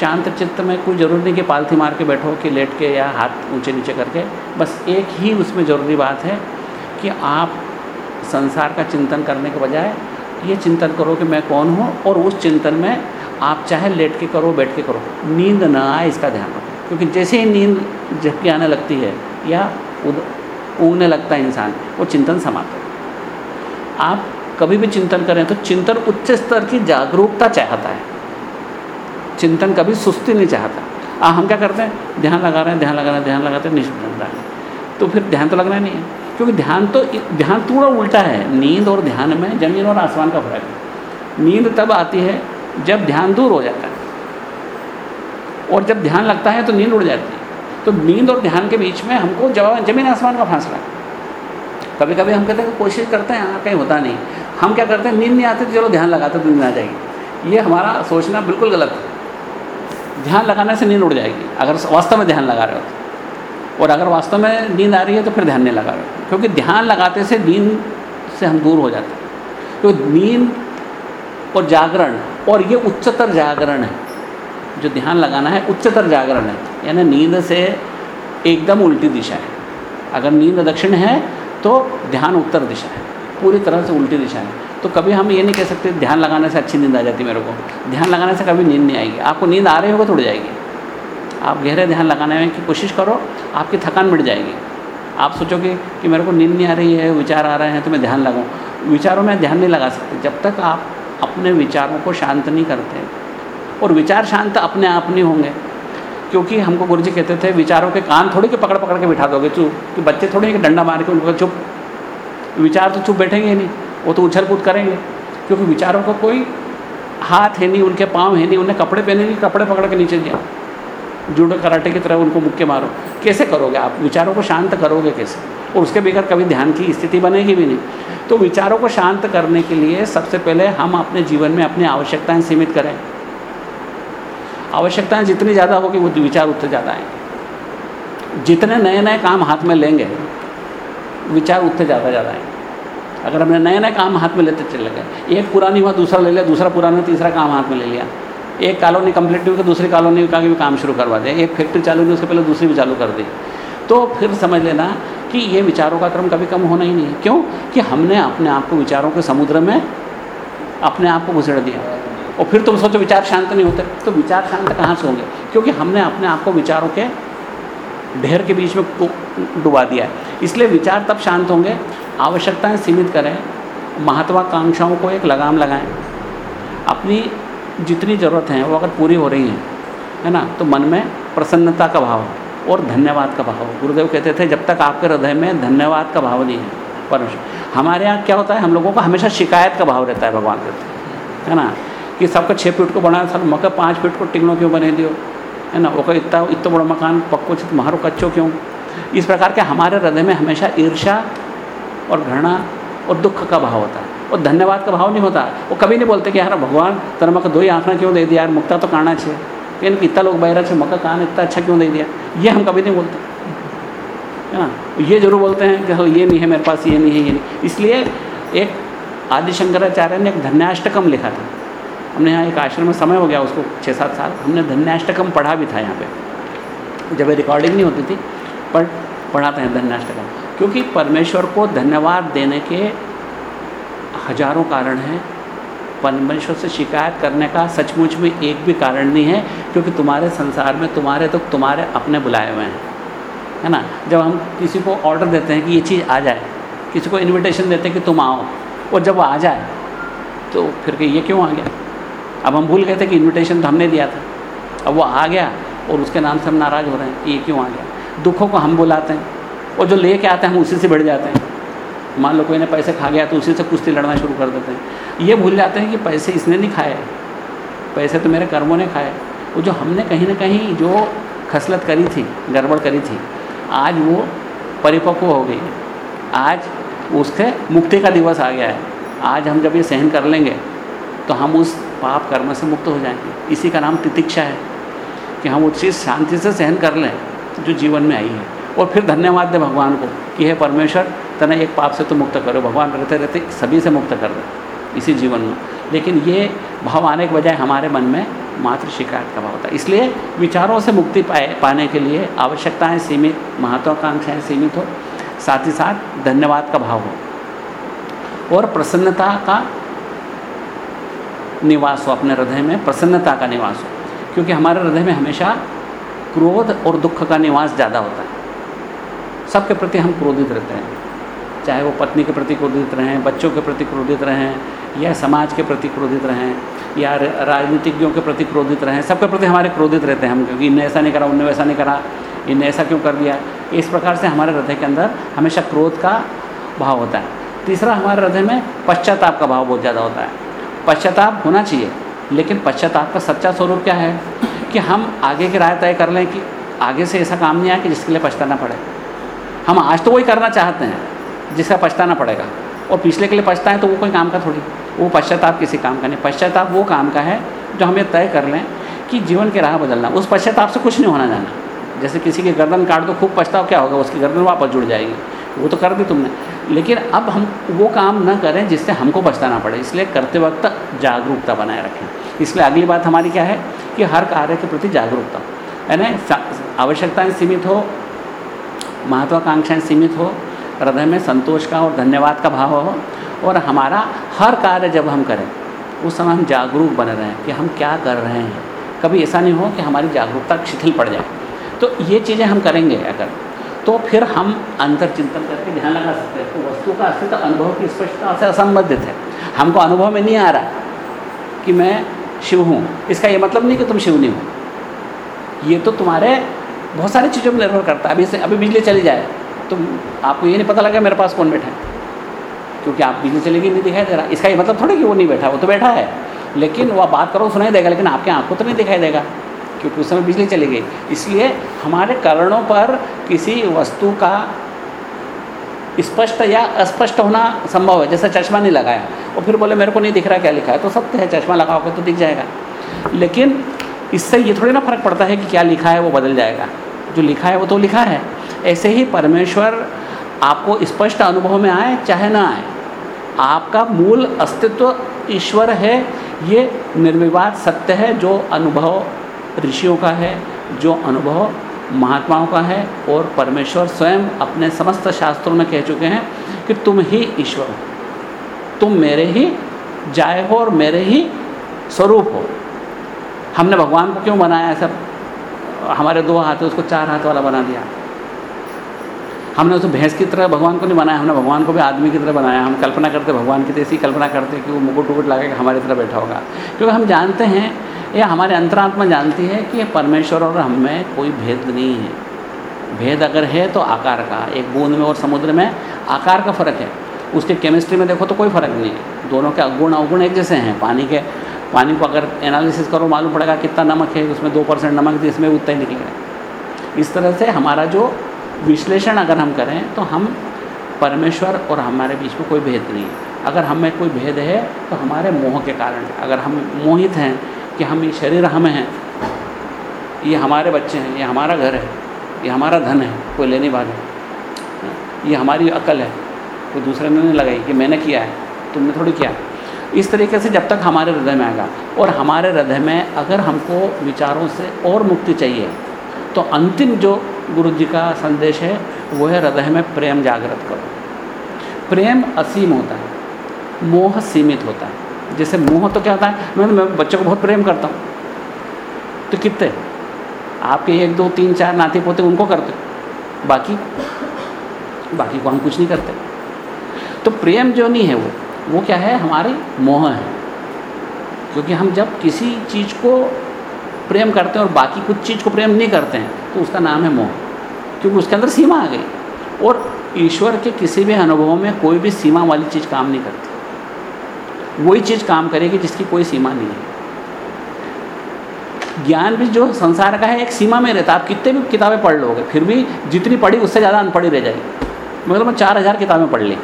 शांत चित्त में कोई ज़रूरी नहीं कि पालथी मार के बैठो, कि लेट के या हाथ ऊँचे नीचे करके। बस एक ही उसमें ज़रूरी बात है कि आप संसार का चिंतन करने के बजाय ये चिंतन करो कि मैं कौन हूँ और उस चिंतन में आप चाहे लेट के करो, बैठ के करो। नींद ना आए इसका ध्यान रखो। क्योंकि जैसे ही नींद झपकी आने लगती है या ऊँगने लगता है इंसान, वो चिंतन समाप्त है। आप कभी भी चिंतन करें तो चिंतन उच्च स्तर की जागरूकता चाहता है। चिंतन कभी सुस्ती नहीं चाहता। आ, हम क्या करते हैं? ध्यान लगा रहे हैं ध्यान लगा रहे हैं ध्यान लगाते हैं निष्ठ रहे है। तो फिर ध्यान तो लगना नहीं है क्योंकि ध्यान तो ध्यान थोड़ा उल्टा है। नींद और ध्यान में ज़मीन और आसमान का फ़र्क है। नींद तब आती है जब ध्यान दूर हो जाता है। और जब ध्यान लगता है तो नींद उड़ जाती है। तो नींद और ध्यान के बीच में हमको जवाब ज़मीन आसमान का फासला कभी कभी हम कहते हैं कोशिश करते हैं हाँ कहीं होता नहीं। हम क्या करते हैं नींद नहीं आती तो चलो ध्यान लगाते तो नींद आ जाएगी। ये हमारा सोचना बिल्कुल गलत है। ध्यान लगाने से नींद उड़ जाएगी। अगर वास्तव में ध्यान लगा रहे हो तो। और अगर वास्तव में नींद आ रही है तो फिर ध्यान नहीं लगा रहे हो। क्योंकि ध्यान लगाते से नींद से हम दूर हो जाते हैं। तो नींद और जागरण, और ये उच्चतर जागरण है। जो ध्यान लगाना है, उच्चतर जागरण है। यानी नींद से एकदम उल्टी दिशा है। अगर नींद दक्षिण है तो ध्यान उत्तर दिशा है। पूरी तरह से उल्टी दिशा में। तो कभी हम ये नहीं कह सकते, ध्यान लगाने से अच्छी नींद आ जाती मेरे को। ध्यान लगाने से कभी नींद नहीं आएगी। आपको नींद आ रही होगा तो उड़ जाएगी। आप गहरे ध्यान लगाने में की कोशिश करो, आपकी थकान मिट जाएगी। आप सोचोगे कि मेरे को नींद नहीं आ रही है, विचार आ रहे हैं तो मैं ध्यान लगाऊँ विचारों में ध्यान नहीं लगा सकते। जब तक आप अपने विचारों को शांत नहीं करते, और विचार शांत अपने आप नहीं होंगे, क्योंकि हमको गुरु जी कहते थे, विचारों के कान थोड़ी के पकड़ पकड़ के बिठा दोगे चुप कि बच्चे थोड़े कि डंडा मार के उनको चुप विचार तो चुप बैठेंगे नहीं, वो तो उछल कूद करेंगे। क्योंकि विचारों का को कोई हाथ है नहीं, उनके पाँव है नहीं उन्हें कपड़े पहने नहीं, कपड़े पकड़ के नीचे दिया। जूडो कराटे की तरह उनको मुक्के मारो। कैसे करोगे आप? विचारों को शांत करोगे कैसे? और उसके बगैर कभी ध्यान की स्थिति बनेगी भी नहीं। तो विचारों को शांत करने के लिए सबसे पहले हम अपने जीवन में अपनी आवश्यकताएँ सीमित करें। आवश्यकताएँ जितनी ज़्यादा होगी, वो विचार उतने ज़्यादा आएँगे। जितने नए नए काम हाथ में लेंगे विचार उतने ज़्यादा ज़्यादा आएँगे। अगर हमने नए नए काम हाथ में लेते चले गए, एक पुरानी हुआ, दूसरा ले लिया, दूसरा पुराना, तीसरा काम हाथ में ले लिया, एक कॉलोनी कंप्लीट हुई तो दूसरी कॉलोनी का भी काम शुरू करवा दें, एक फैक्ट्री चालू हुई उसके पहले दूसरी भी चालू कर दी। तो फिर समझ लेना कि ये विचारों का क्रम कभी कम होना ही नहीं है। क्यों? कि हमने अपने आप को विचारों के समुद्र में अपने आप को घुसेड़ दिया। और फिर तुम सोचो विचार शांत नहीं होते। तो विचार शांत कहाँ से होंगे? क्योंकि हमने अपने आप को विचारों के ढेर के बीच में डुबा दिया है। इसलिए विचार तब शांत होंगे। आवश्यकताएँ सीमित करें। महत्वाकांक्षाओं को एक लगाम लगाएँ। अपनी जितनी ज़रूरत है, वो अगर पूरी हो रही हैं, है ना तो मन में प्रसन्नता का भाव और धन्यवाद का भाव। गुरुदेव कहते थे, जब तक आपके हृदय में धन्यवाद का भाव नहीं है, परमेश्वर। हमारे यहाँ क्या होता है, हम लोगों को हमेशा शिकायत का भाव रहता है भगवान कहते है ना, कि सबका छः फीट को बनाया सर मकर पाँच फीट को टिकनो क्यों बने दियो, है ना, वो इतना इतना बड़ा मकान पक्को छित मारो, कच्चो क्यों? इस प्रकार के हमारे हृदय में हमेशा ईर्षा और घृणा और दुख का भाव होता है। और धन्यवाद का भाव नहीं होता। वो कभी नहीं बोलते कि यार भगवान तेरा मक दो ही आंखना क्यों दे दिया? यार मुक्ता तो काना छे। कि इतना लोग बहरा छे मका कान इतना अच्छा क्यों दे दिया? ये हम कभी नहीं बोलते। है ना? ये ज़रूर बोलते हैं कि हाँ, ये नहीं है मेरे पास ये नहीं है ये नहीं। इसलिए एक आदि शंकराचार्य ने एक धन्याष्टकम लिखा था। हमने यहाँ एक आश्रम में समय हो गया उसको छः सात साल। हमने धन्याष्टकम पढ़ा भी था यहाँ पे। जब रिकॉर्डिंग नहीं होती थी पर पढ़ाते हैं धन्याष्टकम क्योंकि परमेश्वर को धन्यवाद देने के हज़ारों कारण हैं। परमेश्वर से शिकायत करने का सचमुच में एक भी कारण नहीं है, क्योंकि तुम्हारे संसार में तुम्हारे तो तुम्हारे अपने बुलाए हुए हैं। है ना? जब हम किसी को ऑर्डर देते हैं कि ये चीज़ आ जाए, किसी को इनविटेशन देते हैं कि तुम आओ, और जब वो आ जाए तो फिर कि ये क्यों आ गया? अब हम भूल गए थे कि इनविटेशन तो हमने दिया था। अब वो आ गया, और उसके नाम से हम नाराज़ हो रहे हैं कि ये क्यों आ गया? दुखों को हम बुलाते हैं। और जो लेके आते हैं, हम उसी से बढ़ जाते हैं। मान लो कोई ने पैसे खा गया तो उसी से कुश्ती लड़ना शुरू कर देते हैं। ये भूल जाते हैं कि पैसे इसने नहीं खाए। पैसे तो मेरे कर्मों ने खाए। वो जो हमने कहीं ना कहीं जो खसलत करी थी, गड़बड़ करी थी, आज वो परिपक्व हो गई आज उसके मुक्ति का दिवस आ गया है। आज हम जब ये सहन कर लेंगे तो हम उस पाप कर्म से मुक्त हो जाएँगे। इसी का नाम तितिक्षा है कि हम उस चीज़ शांति से सहन कर लें। जो जीवन में आई है। और फिर धन्यवाद दे भगवान को कि हे परमेश्वर, तना एक पाप से तो मुक्त करो। भगवान रहते रहते सभी से मुक्त कर दे इसी जीवन में। लेकिन ये भाव आने के बजाय हमारे मन में मात्र शिकायत का भाव होता है। इसलिए विचारों से मुक्ति पाए, पाने के लिए आवश्यकताएँ सीमित, महत्वाकांक्षाएँ सीमित हो। साथ ही साथ धन्यवाद का भाव हो। और प्रसन्नता का निवास हो, अपने हृदय में प्रसन्नता का निवास हो। क्योंकि हमारे हृदय में हमेशा क्रोध और दुख का निवास ज़्यादा होता है। सबके प्रति हम क्रोधित रहते हैं। चाहे वो पत्नी के प्रति क्रोधित रहें, बच्चों के प्रति क्रोधित रहें, या समाज के प्रति क्रोधित रहें, या राजनीतिज्ञों के प्रति क्रोधित रहें, सबके प्रति हमारे क्रोधित रहते हैं हम, क्योंकि इनने ऐसा नहीं करा, उनने वैसा नहीं करा, इनने ऐसा क्यों कर दिया? इस प्रकार से हमारे हृदय के अंदर हमेशा क्रोध का भाव होता है। तीसरा, हमारे हृदय में पश्चाताप का भाव बहुत ज़्यादा होता है। पश्चाताप होना चाहिए, लेकिन पश्चाताप का सच्चा स्वरूप क्या है? कि हम आगे की राय तय कर लें कि आगे से ऐसा काम नहीं आया कि जिसके लिए पछताना पड़े। हम आज तो वही करना चाहते हैं, जिसका पछताना पड़ेगा। और पिछले के लिए पछताएँ तो वो कोई काम का थोड़ी। वो पश्चाताप किसी काम का नहीं। पश्चाताप वो काम का है जो हमें तय कर लें कि जीवन की राह बदलना। उस पश्चाताप से कुछ नहीं होना जाना। जैसे किसी की गर्दन काट दो, खूब पछताव क्या होगा? उसकी गर्दन वापस जुड़ जाएगी। वो तो कर दी तुमने। लेकिन अब हम वो काम न करें जिससे हमको पछताना पड़े। इसलिए करते वक्त जागरूकता बनाए रखें। इसलिए अगली बात हमारी क्या है कि हर कार्य के प्रति जागरूकता है। ना? आवश्यकताएँ सीमित हो, महत्वाकांक्षाएँ सीमित हो, हृदय में संतोष का और धन्यवाद का भाव हो, और हमारा हर कार्य जब हम करें, उस समय हम जागरूक बने रहें कि हम क्या कर रहे हैं। कभी ऐसा नहीं हो कि हमारी जागरूकता शिथिल पड़ जाए। तो ये चीज़ें हम करेंगे अगर तो फिर हम अंतर चिंतन करके ध्यान लगा सकते हैं। तो वस्तु का अस्तित्व, अनुभव की स्पष्टता से असंबंधित है। हमको अनुभव में नहीं आ रहा कि मैं शिव हूँ। इसका ये मतलब नहीं कि तुम शिव नहीं हो। ये तो तुम्हारे बहुत सारी चीज़ों पर निर्भर करता है। अभी से, अभी बिजली चली जाए तो आपको ये नहीं पता लगा मेरे पास कौन बैठा है। क्योंकि आप बिजली चलेगी नहीं दिखाई दे रहा। इसका ये मतलब थोड़ा कि वो नहीं बैठा, वो तो बैठा है। लेकिन वह बात करो सुनाई देगा, लेकिन आपके आँख को तो नहीं दिखाई देगा, क्योंकि उस समय बिजली चली गई। इसलिए हमारे कारणों पर किसी वस्तु का स्पष्ट या अस्पष्ट होना संभव है। जैसे चश्मा नहीं लगाया और फिर बोले, मेरे को नहीं दिख रहा क्या लिखा है? तो सत्य है, चश्मा लगाओगे तो दिख जाएगा। लेकिन इससे ये थोड़ी ना फ़र्क पड़ता है कि क्या लिखा है, वो बदल जाएगा। जो लिखा है, वो तो लिखा है। ऐसे ही परमेश्वर आपको स्पष्ट अनुभव में आए, चाहे ना आए। आपका मूल अस्तित्व ईश्वर है, ये निर्विवाद सत्य है, जो अनुभव ऋषियों का है, जो अनुभव महात्माओं का है, और परमेश्वर स्वयं अपने समस्त शास्त्रों में कह चुके हैं कि तुम ही ईश्वर हो। तुम मेरे ही जाय हो और मेरे ही स्वरूप हो। हमने भगवान को क्यों बनाया ऐसा? हमारे दो हाथ उसको चार हाथ वाला बना दिया। हमने उसे भैंस की तरह भगवान को नहीं बनाया, हमने भगवान को भी आदमी की तरह बनाया। हम कल्पना करते, भगवान की ऐसी कल्पना करते कि वो मुकुट वुकुट लगा के हमारी तरह बैठा होगा। क्योंकि हम जानते हैं, या हमारे अंतरात्मा जानती है कि परमेश्वर और हम में कोई भेद नहीं है। भेद अगर है तो आकार का, एक बूंद में और समुद्र में आकार का फ़र्क है। उसके केमिस्ट्री में देखो तो कोई फ़र्क नहीं है। दोनों के अगुण अवगुण एक जैसे हैं। पानी के, पानी को अगर एनालिसिस करो, मालूम पड़ेगा कितना नमक है, उसमें दो परसेंट नमक थी इसमें उतना ही निकलेगा इस तरह से हमारा जो विश्लेषण अगर हम करें तो हम परमेश्वर और हमारे बीच में कोई भेद नहीं है। अगर हम कोई भेद है तो हमारे मोह के कारण अगर हम मोहित हैं कि हम, ये शरीर हम हैं, ये हमारे बच्चे हैं, ये हमारा घर है, ये हमारा धन है, कोई लेने वाला ये हमारी अकल है कोई दूसरे ने लगाई कि मैंने किया है, तुमने थोड़ी किया। इस तरीके से जब तक हमारे हृदय में आएगा, और हमारे हृदय में अगर हमको विचारों से और मुक्ति चाहिए तो अंतिम जो गुरु जी का संदेश है, वो है हृदय में प्रेम जागृत करो। प्रेम असीम होता है, मोह सीमित होता है। जैसे मोह तो क्या होता है? मैं मैं बच्चों को बहुत प्रेम करता हूँ। तो कितने? आपके एक, दो, तीन, चार नाते पोते उनको करते। बाकी? बाकी को हम कुछ नहीं करते। तो प्रेम जो नहीं है वो वो क्या है? हमारे मोह है। क्योंकि हम जब किसी चीज़ को प्रेम करते हैं और बाकी कुछ चीज़ को प्रेम नहीं करते हैं तो उसका नाम है मोह। क्योंकि उसके अंदर सीमा आ गई। और ईश्वर के किसी भी अनुभव में कोई भी सीमा वाली चीज़ काम नहीं करती। वही चीज़ काम करेगी जिसकी कोई सीमा नहीं है। ज्ञान भी जो संसार का है, एक सीमा में रहता है। आप कितने भी किताबें पढ़ लोगे, फिर भी जितनी पढ़ी उससे ज़्यादा अनपढ़ी रह जाएगी। मतलब मैं चार हज़ार किताबें पढ़ ली।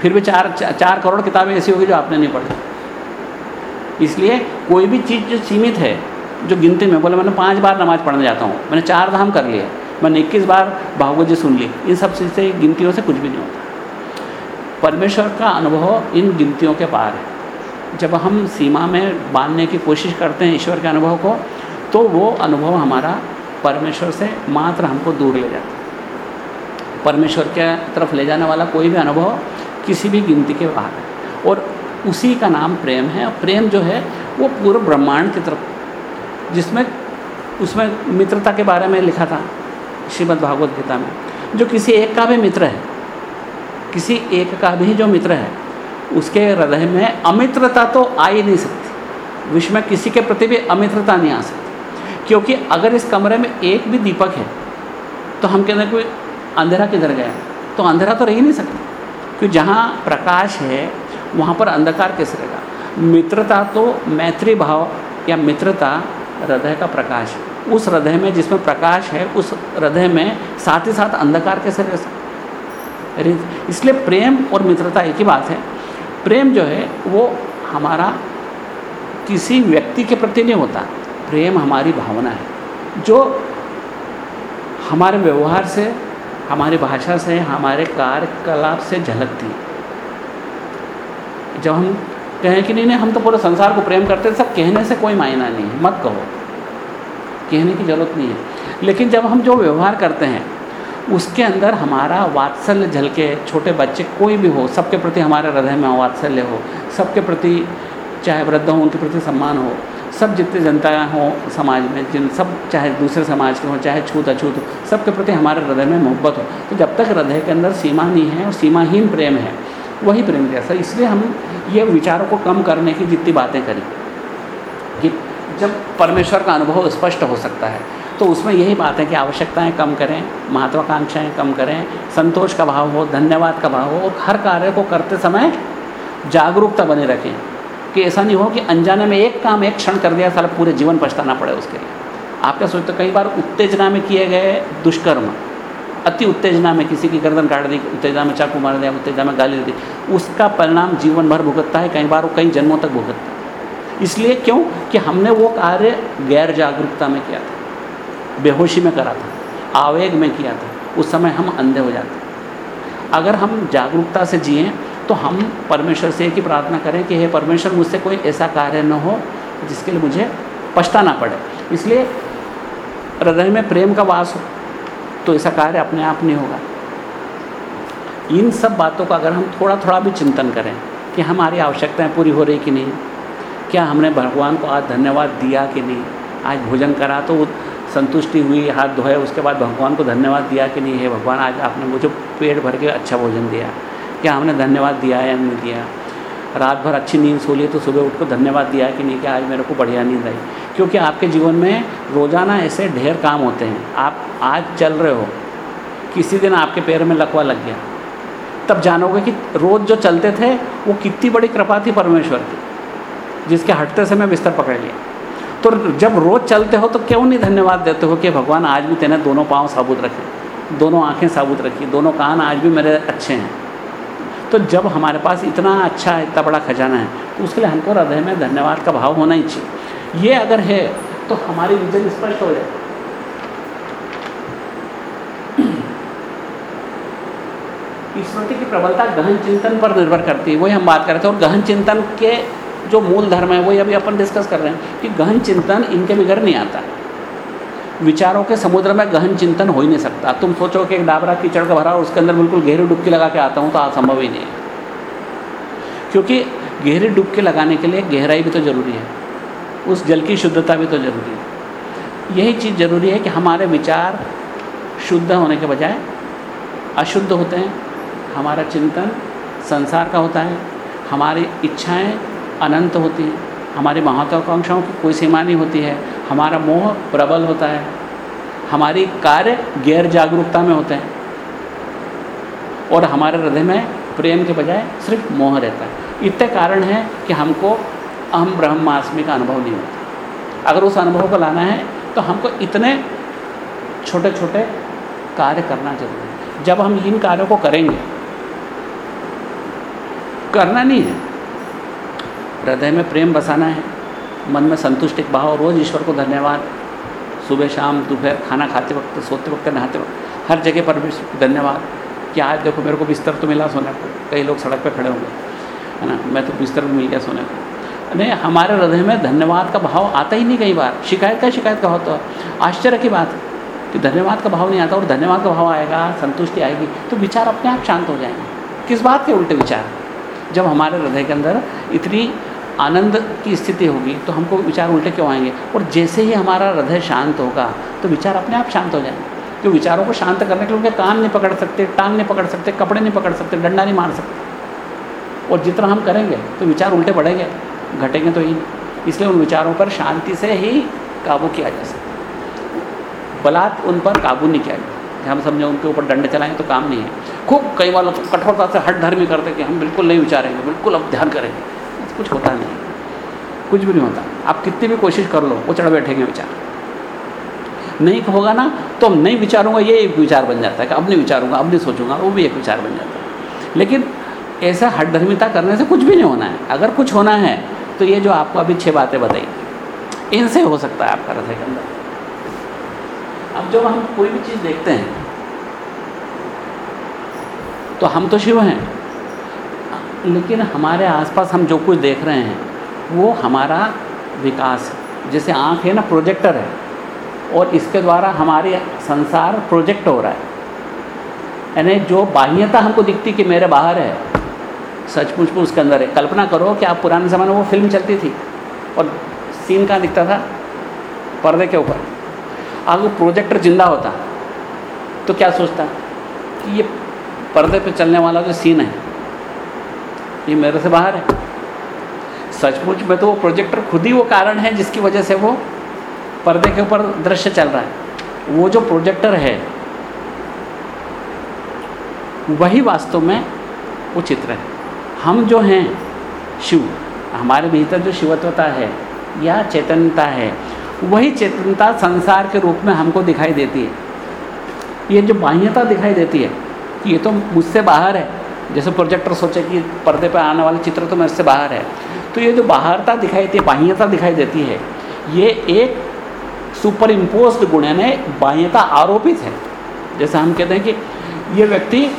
फिर भी चार चार करोड़ किताबें ऐसी होगी जो आपने नहीं पढ़ी। इसलिए कोई भी चीज़ जो सीमित है, जो गिनती में, बोले मैंने पाँच बार नमाज़ पढ़ने जाता हूँ, मैंने चार धाम कर लिया मैंने इक्कीस बार भागवत जी सुन ली, इन सब चीज़ से गिनतियों से कुछ भी नहीं होता। परमेश्वर का अनुभव इन गिनतियों के पार है। जब हम सीमा में बांधने की कोशिश करते हैं ईश्वर के अनुभव को तो वो अनुभव हमारा परमेश्वर से मात्र हमको दूर ले जाता है। परमेश्वर के तरफ़ ले जाने वाला कोई भी अनुभव किसी भी गिनती के बाहर है। और उसी का नाम प्रेम है। और प्रेम जो है, वो पूरे ब्रह्मांड की तरफ़, जिसमें, उसमें मित्रता के बारे में लिखा था श्रीमद् भागवत गीता में, जो किसी एक का भी मित्र है। किसी एक का भी जो मित्र है, उसके हृदय में अमित्रता तो आ ही नहीं सकती। विश्व में किसी के प्रति भी अमित्रता नहीं आ सकती। क्योंकि अगर इस कमरे में एक भी दीपक है तो हम कहते हैं कोई अंधेरा किधर गया? तो अंधेरा तो रह ही नहीं सकता। क्योंकि जहाँ प्रकाश है, वहाँ पर अंधकार कैसे रहेगा मित्रता तो मैत्री भाव या मित्रता हृदय का प्रकाश है। उस हृदय में जिसमें प्रकाश है, उस हृदय में साथ ही साथ अंधकार कैसे रह सकते इसलिए प्रेम और मित्रता एक ही बात है। प्रेम जो है, वो हमारा किसी व्यक्ति के प्रति नहीं होता। प्रेम हमारी भावना है। जो हमारे व्यवहार से हमारी भाषा से, हमारे कार्यकलाप से झलकती। जब हम कहें कि नहीं नहीं, हम तो पूरे संसार को प्रेम करते हैं, सब कहने से कोई मायना नहीं है, मत कहो। कहने की ज़रूरत नहीं है। लेकिन जब हम जो व्यवहार करते हैं, उसके अंदर हमारा वात्सल्य झलके, छोटे बच्चे कोई भी हो, सबके प्रति हमारे हृदय में वात्सल्य हो, सबके प्रति, चाहे वृद्ध हो, उनके प्रति सम्मान हो सब जितने जनता हों समाज में, जिन सब चाहे दूसरे समाज के हों, चाहे छूत, अछूत हो सबके प्रति हमारे हृदय में मोहब्बत हो। तो जब तक हृदय के अंदर सीमा नहीं है और सीमाहीन प्रेम है, वही प्रेम जैसा इसलिए हम ये विचारों को कम करने की जितनी बातें करें कि जब परमेश्वर का अनुभव स्पष्ट हो सकता है तो उसमें यही बात है कि आवश्यकताएँ कम करें, महत्वाकांक्षाएँ कम करें, संतोष का भाव हो, धन्यवाद का भाव हो, और हर कार्य को करते समय जागरूकता बने रखें। कि ऐसा नहीं हो कि अनजाने में एक काम एक क्षण कर दिया, साला पूरे जीवन पछताना पड़े उसके लिए। आप क्या सोचते कई बार उत्तेजना में किए गए दुष्कर्म, अति उत्तेजना में किसी की गर्दन काट दी, उत्तेजना में चाकू मार दिया, उत्तेजना में गाली दे दी उसका परिणाम जीवन भर भुगतता है, कई बार वो कई जन्मों तक भुगतता है। इसलिए क्यों? कि हमने वो कार्य गैर जागरूकता में किया था, बेहोशी में करा था, आवेग में किया था, उस समय हम अंधे हो जाते। अगर हम जागरूकता से जिए तो हम परमेश्वर से ही प्रार्थना करें कि हे परमेश्वर, मुझसे कोई ऐसा कार्य न हो जिसके लिए मुझे पछताना पड़े। इसलिए हृदय में प्रेम का वास हो तो ऐसा कार्य अपने आप नहीं होगा। इन सब बातों का अगर हम थोड़ा थोड़ा भी चिंतन करें कि हमारी आवश्यकताएँ पूरी हो रही कि नहीं, क्या हमने भगवान को आज धन्यवाद दिया कि नहीं, आज भोजन करा तो संतुष्टि हुई, हाथ धोए, उसके बाद भगवान को धन्यवाद दिया कि नहीं, है भगवान, आज आपने मुझे पेट भर के अच्छा भोजन दिया। क्या हमने धन्यवाद दिया है या नहीं दिया रात भर अच्छी नींद सो ली तो सुबह उठ को धन्यवाद दिया है कि नहीं, कि आज मेरे को बढ़िया नींद आई। क्योंकि आपके जीवन में रोज़ाना ऐसे ढेर काम होते हैं। आप आज चल रहे हो, किसी दिन आपके पैर में लकवा लग गया। तब जानोगे कि रोज़ जो चलते थे, वो कितनी बड़ी कृपा थी परमेश्वर की, जिसके हटते से मैं बिस्तर पकड़ लिया। तो जब रोज़ चलते हो तो क्यों नहीं धन्यवाद देते हो कि भगवान आज भी तेने दोनों पाँव साबुत रखे, दोनों आँखें साबुत रखी, दोनों कान आज भी मेरे अच्छे हैं। तो जब हमारे पास इतना अच्छा है इतना बड़ा खजाना है तो उसके लिए हमको हृदय में धन्यवाद का भाव होना ही चाहिए। ये अगर है तो हमारी विजन स्पष्ट हो जाए। स्मृति की प्रबलता गहन चिंतन पर निर्भर करती है। वही हम बात कर रहे थे, और गहन चिंतन के जो मूल धर्म है, वही अभी अपन डिस्कस कर रहे हैं कि गहन चिंतन इनके बगैर नहीं आता। विचारों के समुद्र में गहन चिंतन हो ही नहीं सकता। तुम सोचो कि एक डाबरा कीचड़ का भरा और उसके अंदर बिल्कुल गहरी डुबकी लगा के आता हूँ तो असंभव ही नहीं है। क्योंकि गहरी डुबकी लगाने के लिए गहराई भी तो ज़रूरी है, उस जल की शुद्धता भी तो ज़रूरी है। यही चीज़ ज़रूरी है कि हमारे विचार शुद्ध होने के बजाय अशुद्ध होते हैं। हमारा चिंतन संसार का होता है, हमारी इच्छाएँ अनंत होती हैं, हमारी महत्वाकांक्षाओं की कोई सीमा नहीं होती है हमारा मोह प्रबल होता है, हमारी कार्य गैर जागरूकता में होते हैं, और हमारे हृदय में प्रेम के बजाय सिर्फ़ मोह रहता है। इतने कारण हैं कि हमको अहम ब्रह्मास्मि का अनुभव नहीं होता। अगर उस अनुभव को लाना है तो हमको इतने छोटे छोटे कार्य करना ज़रूरी है। जब हम इन कार्यों को करेंगे, करना नहीं है। हृदय में प्रेम बसाना है। मन में संतुष्ट एक भाव, रोज़ ईश्वर को धन्यवाद। सुबह, शाम, दोपहर, खाना खाते वक्त, सोते वक्त, नहाते वक्त, हर जगह पर धन्यवाद कि आज देखो मेरे को बिस्तर तो मिला सोने को। कई लोग सड़क पर खड़े होंगे, है ना? मैं तो बिस्तर मिल गया सोने को। नहीं, हमारे हृदय में धन्यवाद का भाव आता ही नहीं कई बार। शिकायत का शिकायत का होता आश्चर्य की बात है कि धन्यवाद का भाव नहीं आता और धन्यवाद का भाव आएगा, संतुष्टि आएगी तो विचार अपने आप शांत हो जाएँगे। किस बात के उल्टे विचार? जब हमारे हृदय के अंदर इतनी आनंद की स्थिति होगी तो हमको विचार उल्टे क्यों आएँगे? और जैसे ही हमारा हृदय शांत होगा तो विचार अपने आप शांत हो जाएँगे। क्यों? विचारों को शांत करने के लिए कान नहीं पकड़ सकते, टांग नहीं पकड़ सकते, कपड़े नहीं पकड़ सकते, डंडा नहीं मार सकते। और जितना हम करेंगे तो विचार उल्टे बढ़ेंगे, घटेंगे तो ही। इसलिए उन विचारों पर शांति से ही काबू किया जा सकता बलात् उन पर काबू नहीं किया जाए हम समझे उनके ऊपर दंड चलाएँ तो काम नहीं है। खूब कई बार कठोरता से हट धर्मी करते कि हम बिल्कुल नहीं विचारेंगे, बिल्कुल अब ध्यान करेंगे। कुछ होता नहीं। कुछ भी नहीं होता। आप कितनी भी कोशिश कर लो, वो चढ़ बैठेंगे विचार। नहीं होगा ना तो हम नहीं विचारूँगा, ये एक विचार बन जाता है कि अब नहीं विचारूँगा, अब नहीं सोचूँगा, वो भी एक विचार बन जाता है। लेकिन ऐसा हटधर्मिता करने से कुछ भी नहीं होना है। अगर कुछ होना है तो ये जो आपको अभी छः बातें बताई, इनसे हो सकता है आपका हृदय के अंदर अब जब हम कोई भी चीज़ देखते हैं तो हम तो शिव हैं। लेकिन हमारे आसपास हम जो कुछ देख रहे हैं, वो हमारा विकास जैसे आँख है ना प्रोजेक्टर है। और इसके द्वारा हमारे संसार प्रोजेक्ट हो रहा है। यानी जो बाह्यता हमको दिखती कि मेरे बाहर है सचमुच में उसके अंदर है। कल्पना करो कि आप पुराने ज़माने में वो फ़िल्म चलती थी और सीन कहाँ दिखता था? पर्दे के ऊपर। अगर प्रोजेक्टर ज़िंदा होता। तो क्या सोचता कि ये पर्दे पे चलने वाला जो सीन है ये मेरे से बाहर है। सचमुच में तो वो प्रोजेक्टर खुद ही वो कारण है जिसकी वजह से वो पर्दे के ऊपर दृश्य चल रहा है। वो जो प्रोजेक्टर है, वही वास्तव में वो चित्र है। हम जो हैं, शिव, हमारे भीतर जो शिवत्वता है, या चेतनता है, वही चेतनता संसार के रूप में हमको दिखाई देती है। ये जो बाह्यता दिखाई देती है, ये तो मुझसे बाहर है। जैसे प्रोजेक्टर सोचे कि पर्दे पर आने वाले चित्र तो मेरे से बाहर है। तो ये जो बाहरता दिखाई देती है बाह्यता दिखाई देती है, ये एक सुपर इम्पोज गुण यानी बाह्यता आरोपित है। जैसे हम कहते हैं कि ये व्यक्ति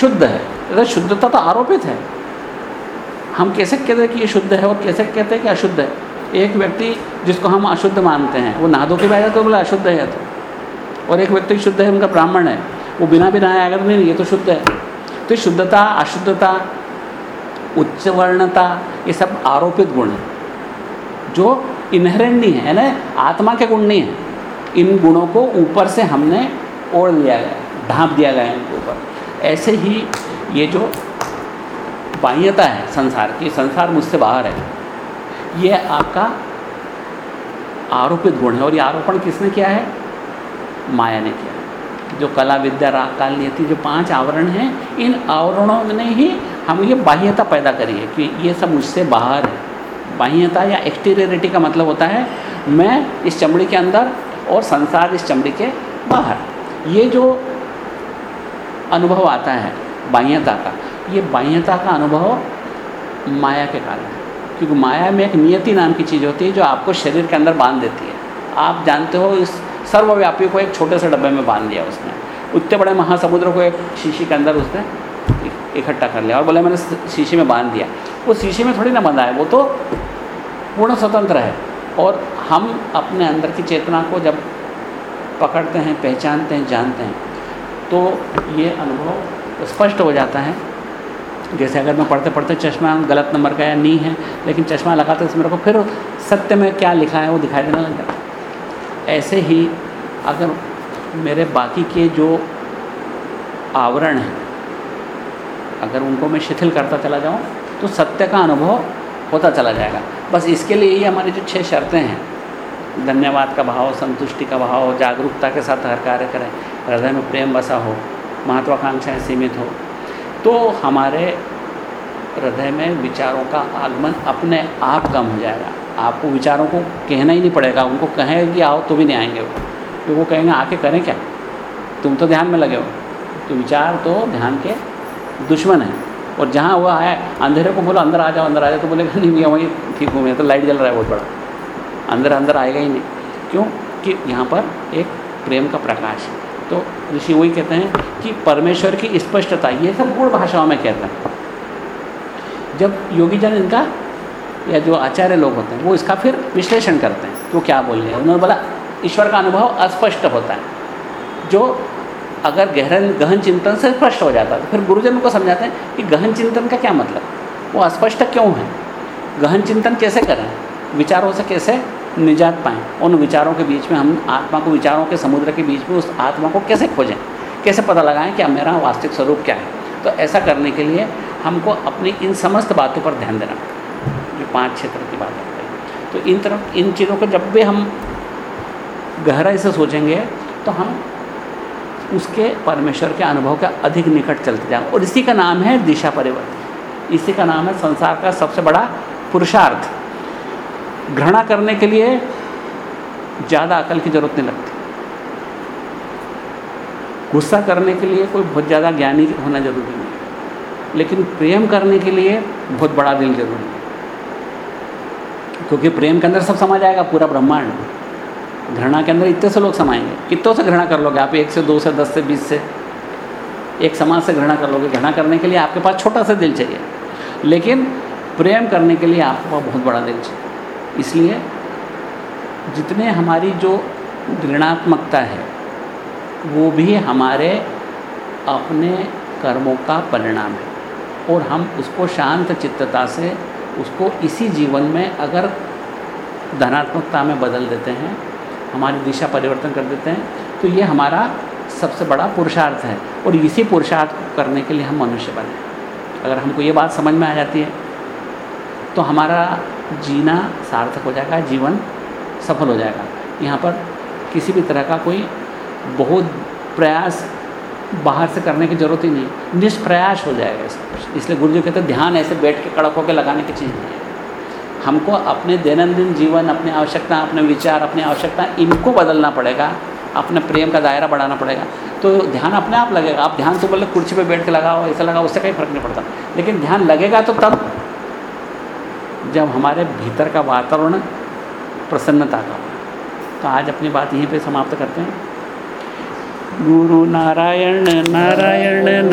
शुद्ध है अगर शुद्धता तो आरोपित है। हम कैसे कहते हैं कि ये शुद्ध है और कैसे कहते हैं कि अशुद्ध है? एक व्यक्ति जिसको हम अशुद्ध मानते हैं, वो नहा के बैठा तो बोला, अशुद्ध है तो। और एक व्यक्ति शुद्ध है, उनका ब्राह्मण है, वो बिना भी नहाया अगर नहीं, ये तो शुद्ध है। तो शुद्धता, अशुद्धता उच्च वर्णता ये सब आरोपित गुण हैं। जो इनहेरेंट नहीं है ना? आत्मा के गुण नहीं है। इन गुणों को ऊपर से हमने ओढ़ लिया गया ढांप दिया गया है इनके ऊपर। ऐसे ही ये जो बाह्यता है संसार की, संसार मुझसे बाहर है, ये आपका आरोपित गुण है। और ये आरोपण किसने किया है? माया ने किया जो कला विद्या राग काल नियति जो पाँच आवरण हैं, इन आवरणों ने ही हम ये बाह्यता पैदा करी है कि ये सब मुझसे बाहर है। बाह्यता या एक्सटीरियरिटी का मतलब होता है, मैं इस चमड़ी के अंदर और संसार इस चमड़ी के बाहर। ये जो अनुभव आता है, बाह्यता का, ये बाह्यता का अनुभव माया के कारण है। क्योंकि माया में एक नियति नाम की चीज़ होती है जो आपको शरीर के अंदर बाँध देती है। आप जानते हो इस सर्वव्यापी को एक छोटे से डब्बे में बाँध दिया उसने। उतने बड़े महासमुद्र को एक शीशी के अंदर उसने इकट्ठा कर लिया और बोले, मैंने शीशी में बाँध दिया। वो शीशी में थोड़ी ना बंधा है, वो तो पूर्ण स्वतंत्र है। और हम अपने अंदर की चेतना को जब पकड़ते हैं, पहचानते हैं, जानते हैं तो ये अनुभव स्पष्ट हो जाता है। जैसे अगर मैं पढ़ते पढ़ते चश्मा गलत नंबर का या नहीं है, लेकिन चश्मा लगाते समय मेरे को फिर सत्य में क्या लिखा है, वो दिखाई देने लग जाता है। ऐसे ही अगर मेरे बाकी के जो आवरण हैं, अगर उनको मैं शिथिल करता चला जाऊँ तो सत्य का अनुभव होता चला जाएगा। बस इसके लिए ही हमारी जो छह शर्तें हैं, धन्यवाद का भाव, संतुष्टि का भाव, जागरूकता के साथ हर कार्य करें, हृदय में प्रेम बसा हो, महत्वाकांक्षाएँ सीमित हो तो हमारे हृदय में विचारों का आगमन अपने आप कम हो जाएगा। आपको विचारों को कहना ही नहीं पड़ेगा। उनको कहें कि आओ तो भी नहीं आएँगे वो। तो वो कहेंगे, आके करें क्या? तुम तो ध्यान में लगे हो। तो विचार तो ध्यान के दुश्मन है। और जहाँ हुआ है, अंधेरे को बोलो, अंदर आ जाओ, अंदर आ जाओ। तो बोलेगा, नहीं भैया, वहीं ठीक हूँ मैं तो लाइट जल रहा है बहुत बड़ा। अंदर अंदर आएगा ही नहीं। क्यों? कि यहाँ पर एक प्रेम का प्रकाश है। तो ऋषि वही कहते हैं कि परमेश्वर की स्पष्टता, ये सब गुण भाषाओं में कहते हैं। जब योगी जन इनका या जो आचार्य लोग होते हैं, वो इसका फिर विश्लेषण करते हैं तो क्या बोल रहे हैं। उन्होंने बोला, ईश्वर का अनुभव अस्पष्ट होता है। जो अगर गहरन गहन चिंतन से स्पष्ट हो जाता है तो फिर गुरुजन को समझाते हैं कि गहन चिंतन का क्या मतलब? वो अस्पष्ट क्यों है? गहन चिंतन कैसे करें? विचारों से कैसे निजात पाएँ? उन विचारों के बीच में हम, आत्मा को, विचारों के समुद्र के बीच में उस आत्मा को कैसे खोजें? कैसे पता लगाएँ कि मेरा वास्तविक स्वरूप क्या है? तो ऐसा करने के लिए हमको अपनी इन समस्त बातों पर ध्यान देना। जो पाँच क्षेत्र की बात करते हैं। तो इन तरफ़, इन चीज़ों को जब भी हम गहराई से सोचेंगे तो हम उसके परमेश्वर के अनुभव का अधिक निकट चलते जाएँगे। और इसी का नाम है दिशा परिवर्तन। इसी का नाम है संसार का सबसे बड़ा पुरुषार्थ। घृणा करने के लिए ज़्यादा अकल की ज़रूरत नहीं लगती। गुस्सा करने के लिए कोई बहुत ज़्यादा ज्ञानी होना ज़रूरी नहीं लेकिन प्रेम करने के लिए बहुत बड़ा दिल ज़रूरी है। क्योंकि प्रेम के अंदर सब समा जाएगा, पूरा ब्रह्मांड। घृणा के अंदर इतने से लोग समाएँगे। कितनों से घृणा कर लोगे? आप एक से दो से, दस से, बीस से। एक समाज से घृणा कर लोगे। घृणा करने के लिए आपके पास छोटा सा दिल चाहिए। लेकिन प्रेम करने के लिए आपके पास बहुत बड़ा दिल चाहिए। इसलिए जितने हमारी जो ऋणात्मकता है, वो भी हमारे अपने कर्मों का परिणाम है। और हम उसको शांत चित्तता से उसको इसी जीवन में अगर धनात्मकता में बदल देते हैं, हमारी दिशा परिवर्तन कर देते हैं तो ये हमारा सबसे बड़ा पुरुषार्थ है। और इसी पुरुषार्थ को करने के लिए हम मनुष्य बने। अगर हमको ये बात समझ में आ जाती है तो हमारा जीना सार्थक हो जाएगा, जीवन सफल हो जाएगा। यहाँ पर किसी भी तरह का कोई बहुत प्रयास बाहर से करने की ज़रूरत ही नहीं निष्प्रयास हो जाएगा इसका इसलिए गुरु जी कहते हैं, ध्यान ऐसे बैठ के कड़क होकर लगाने की चीज़ नहीं है। हमको अपने दैनंदिन जीवन, अपने आवश्यकता, अपने विचार, अपनी आवश्यकता, इनको बदलना पड़ेगा। अपने प्रेम का दायरा बढ़ाना पड़ेगा। तो ध्यान अपने आप लगेगा। आप ध्यान से बोले कुर्सी पे बैठ के लगाओ, ऐसा लगाओ, उससे कहीं फ़र्क नहीं पड़ता। लेकिन ध्यान लगेगा तो तब जब हमारे भीतर का वातावरण प्रसन्नता का तो आज अपनी बात यहीं पे समाप्त करते हैं। गुरु नारायण नारायण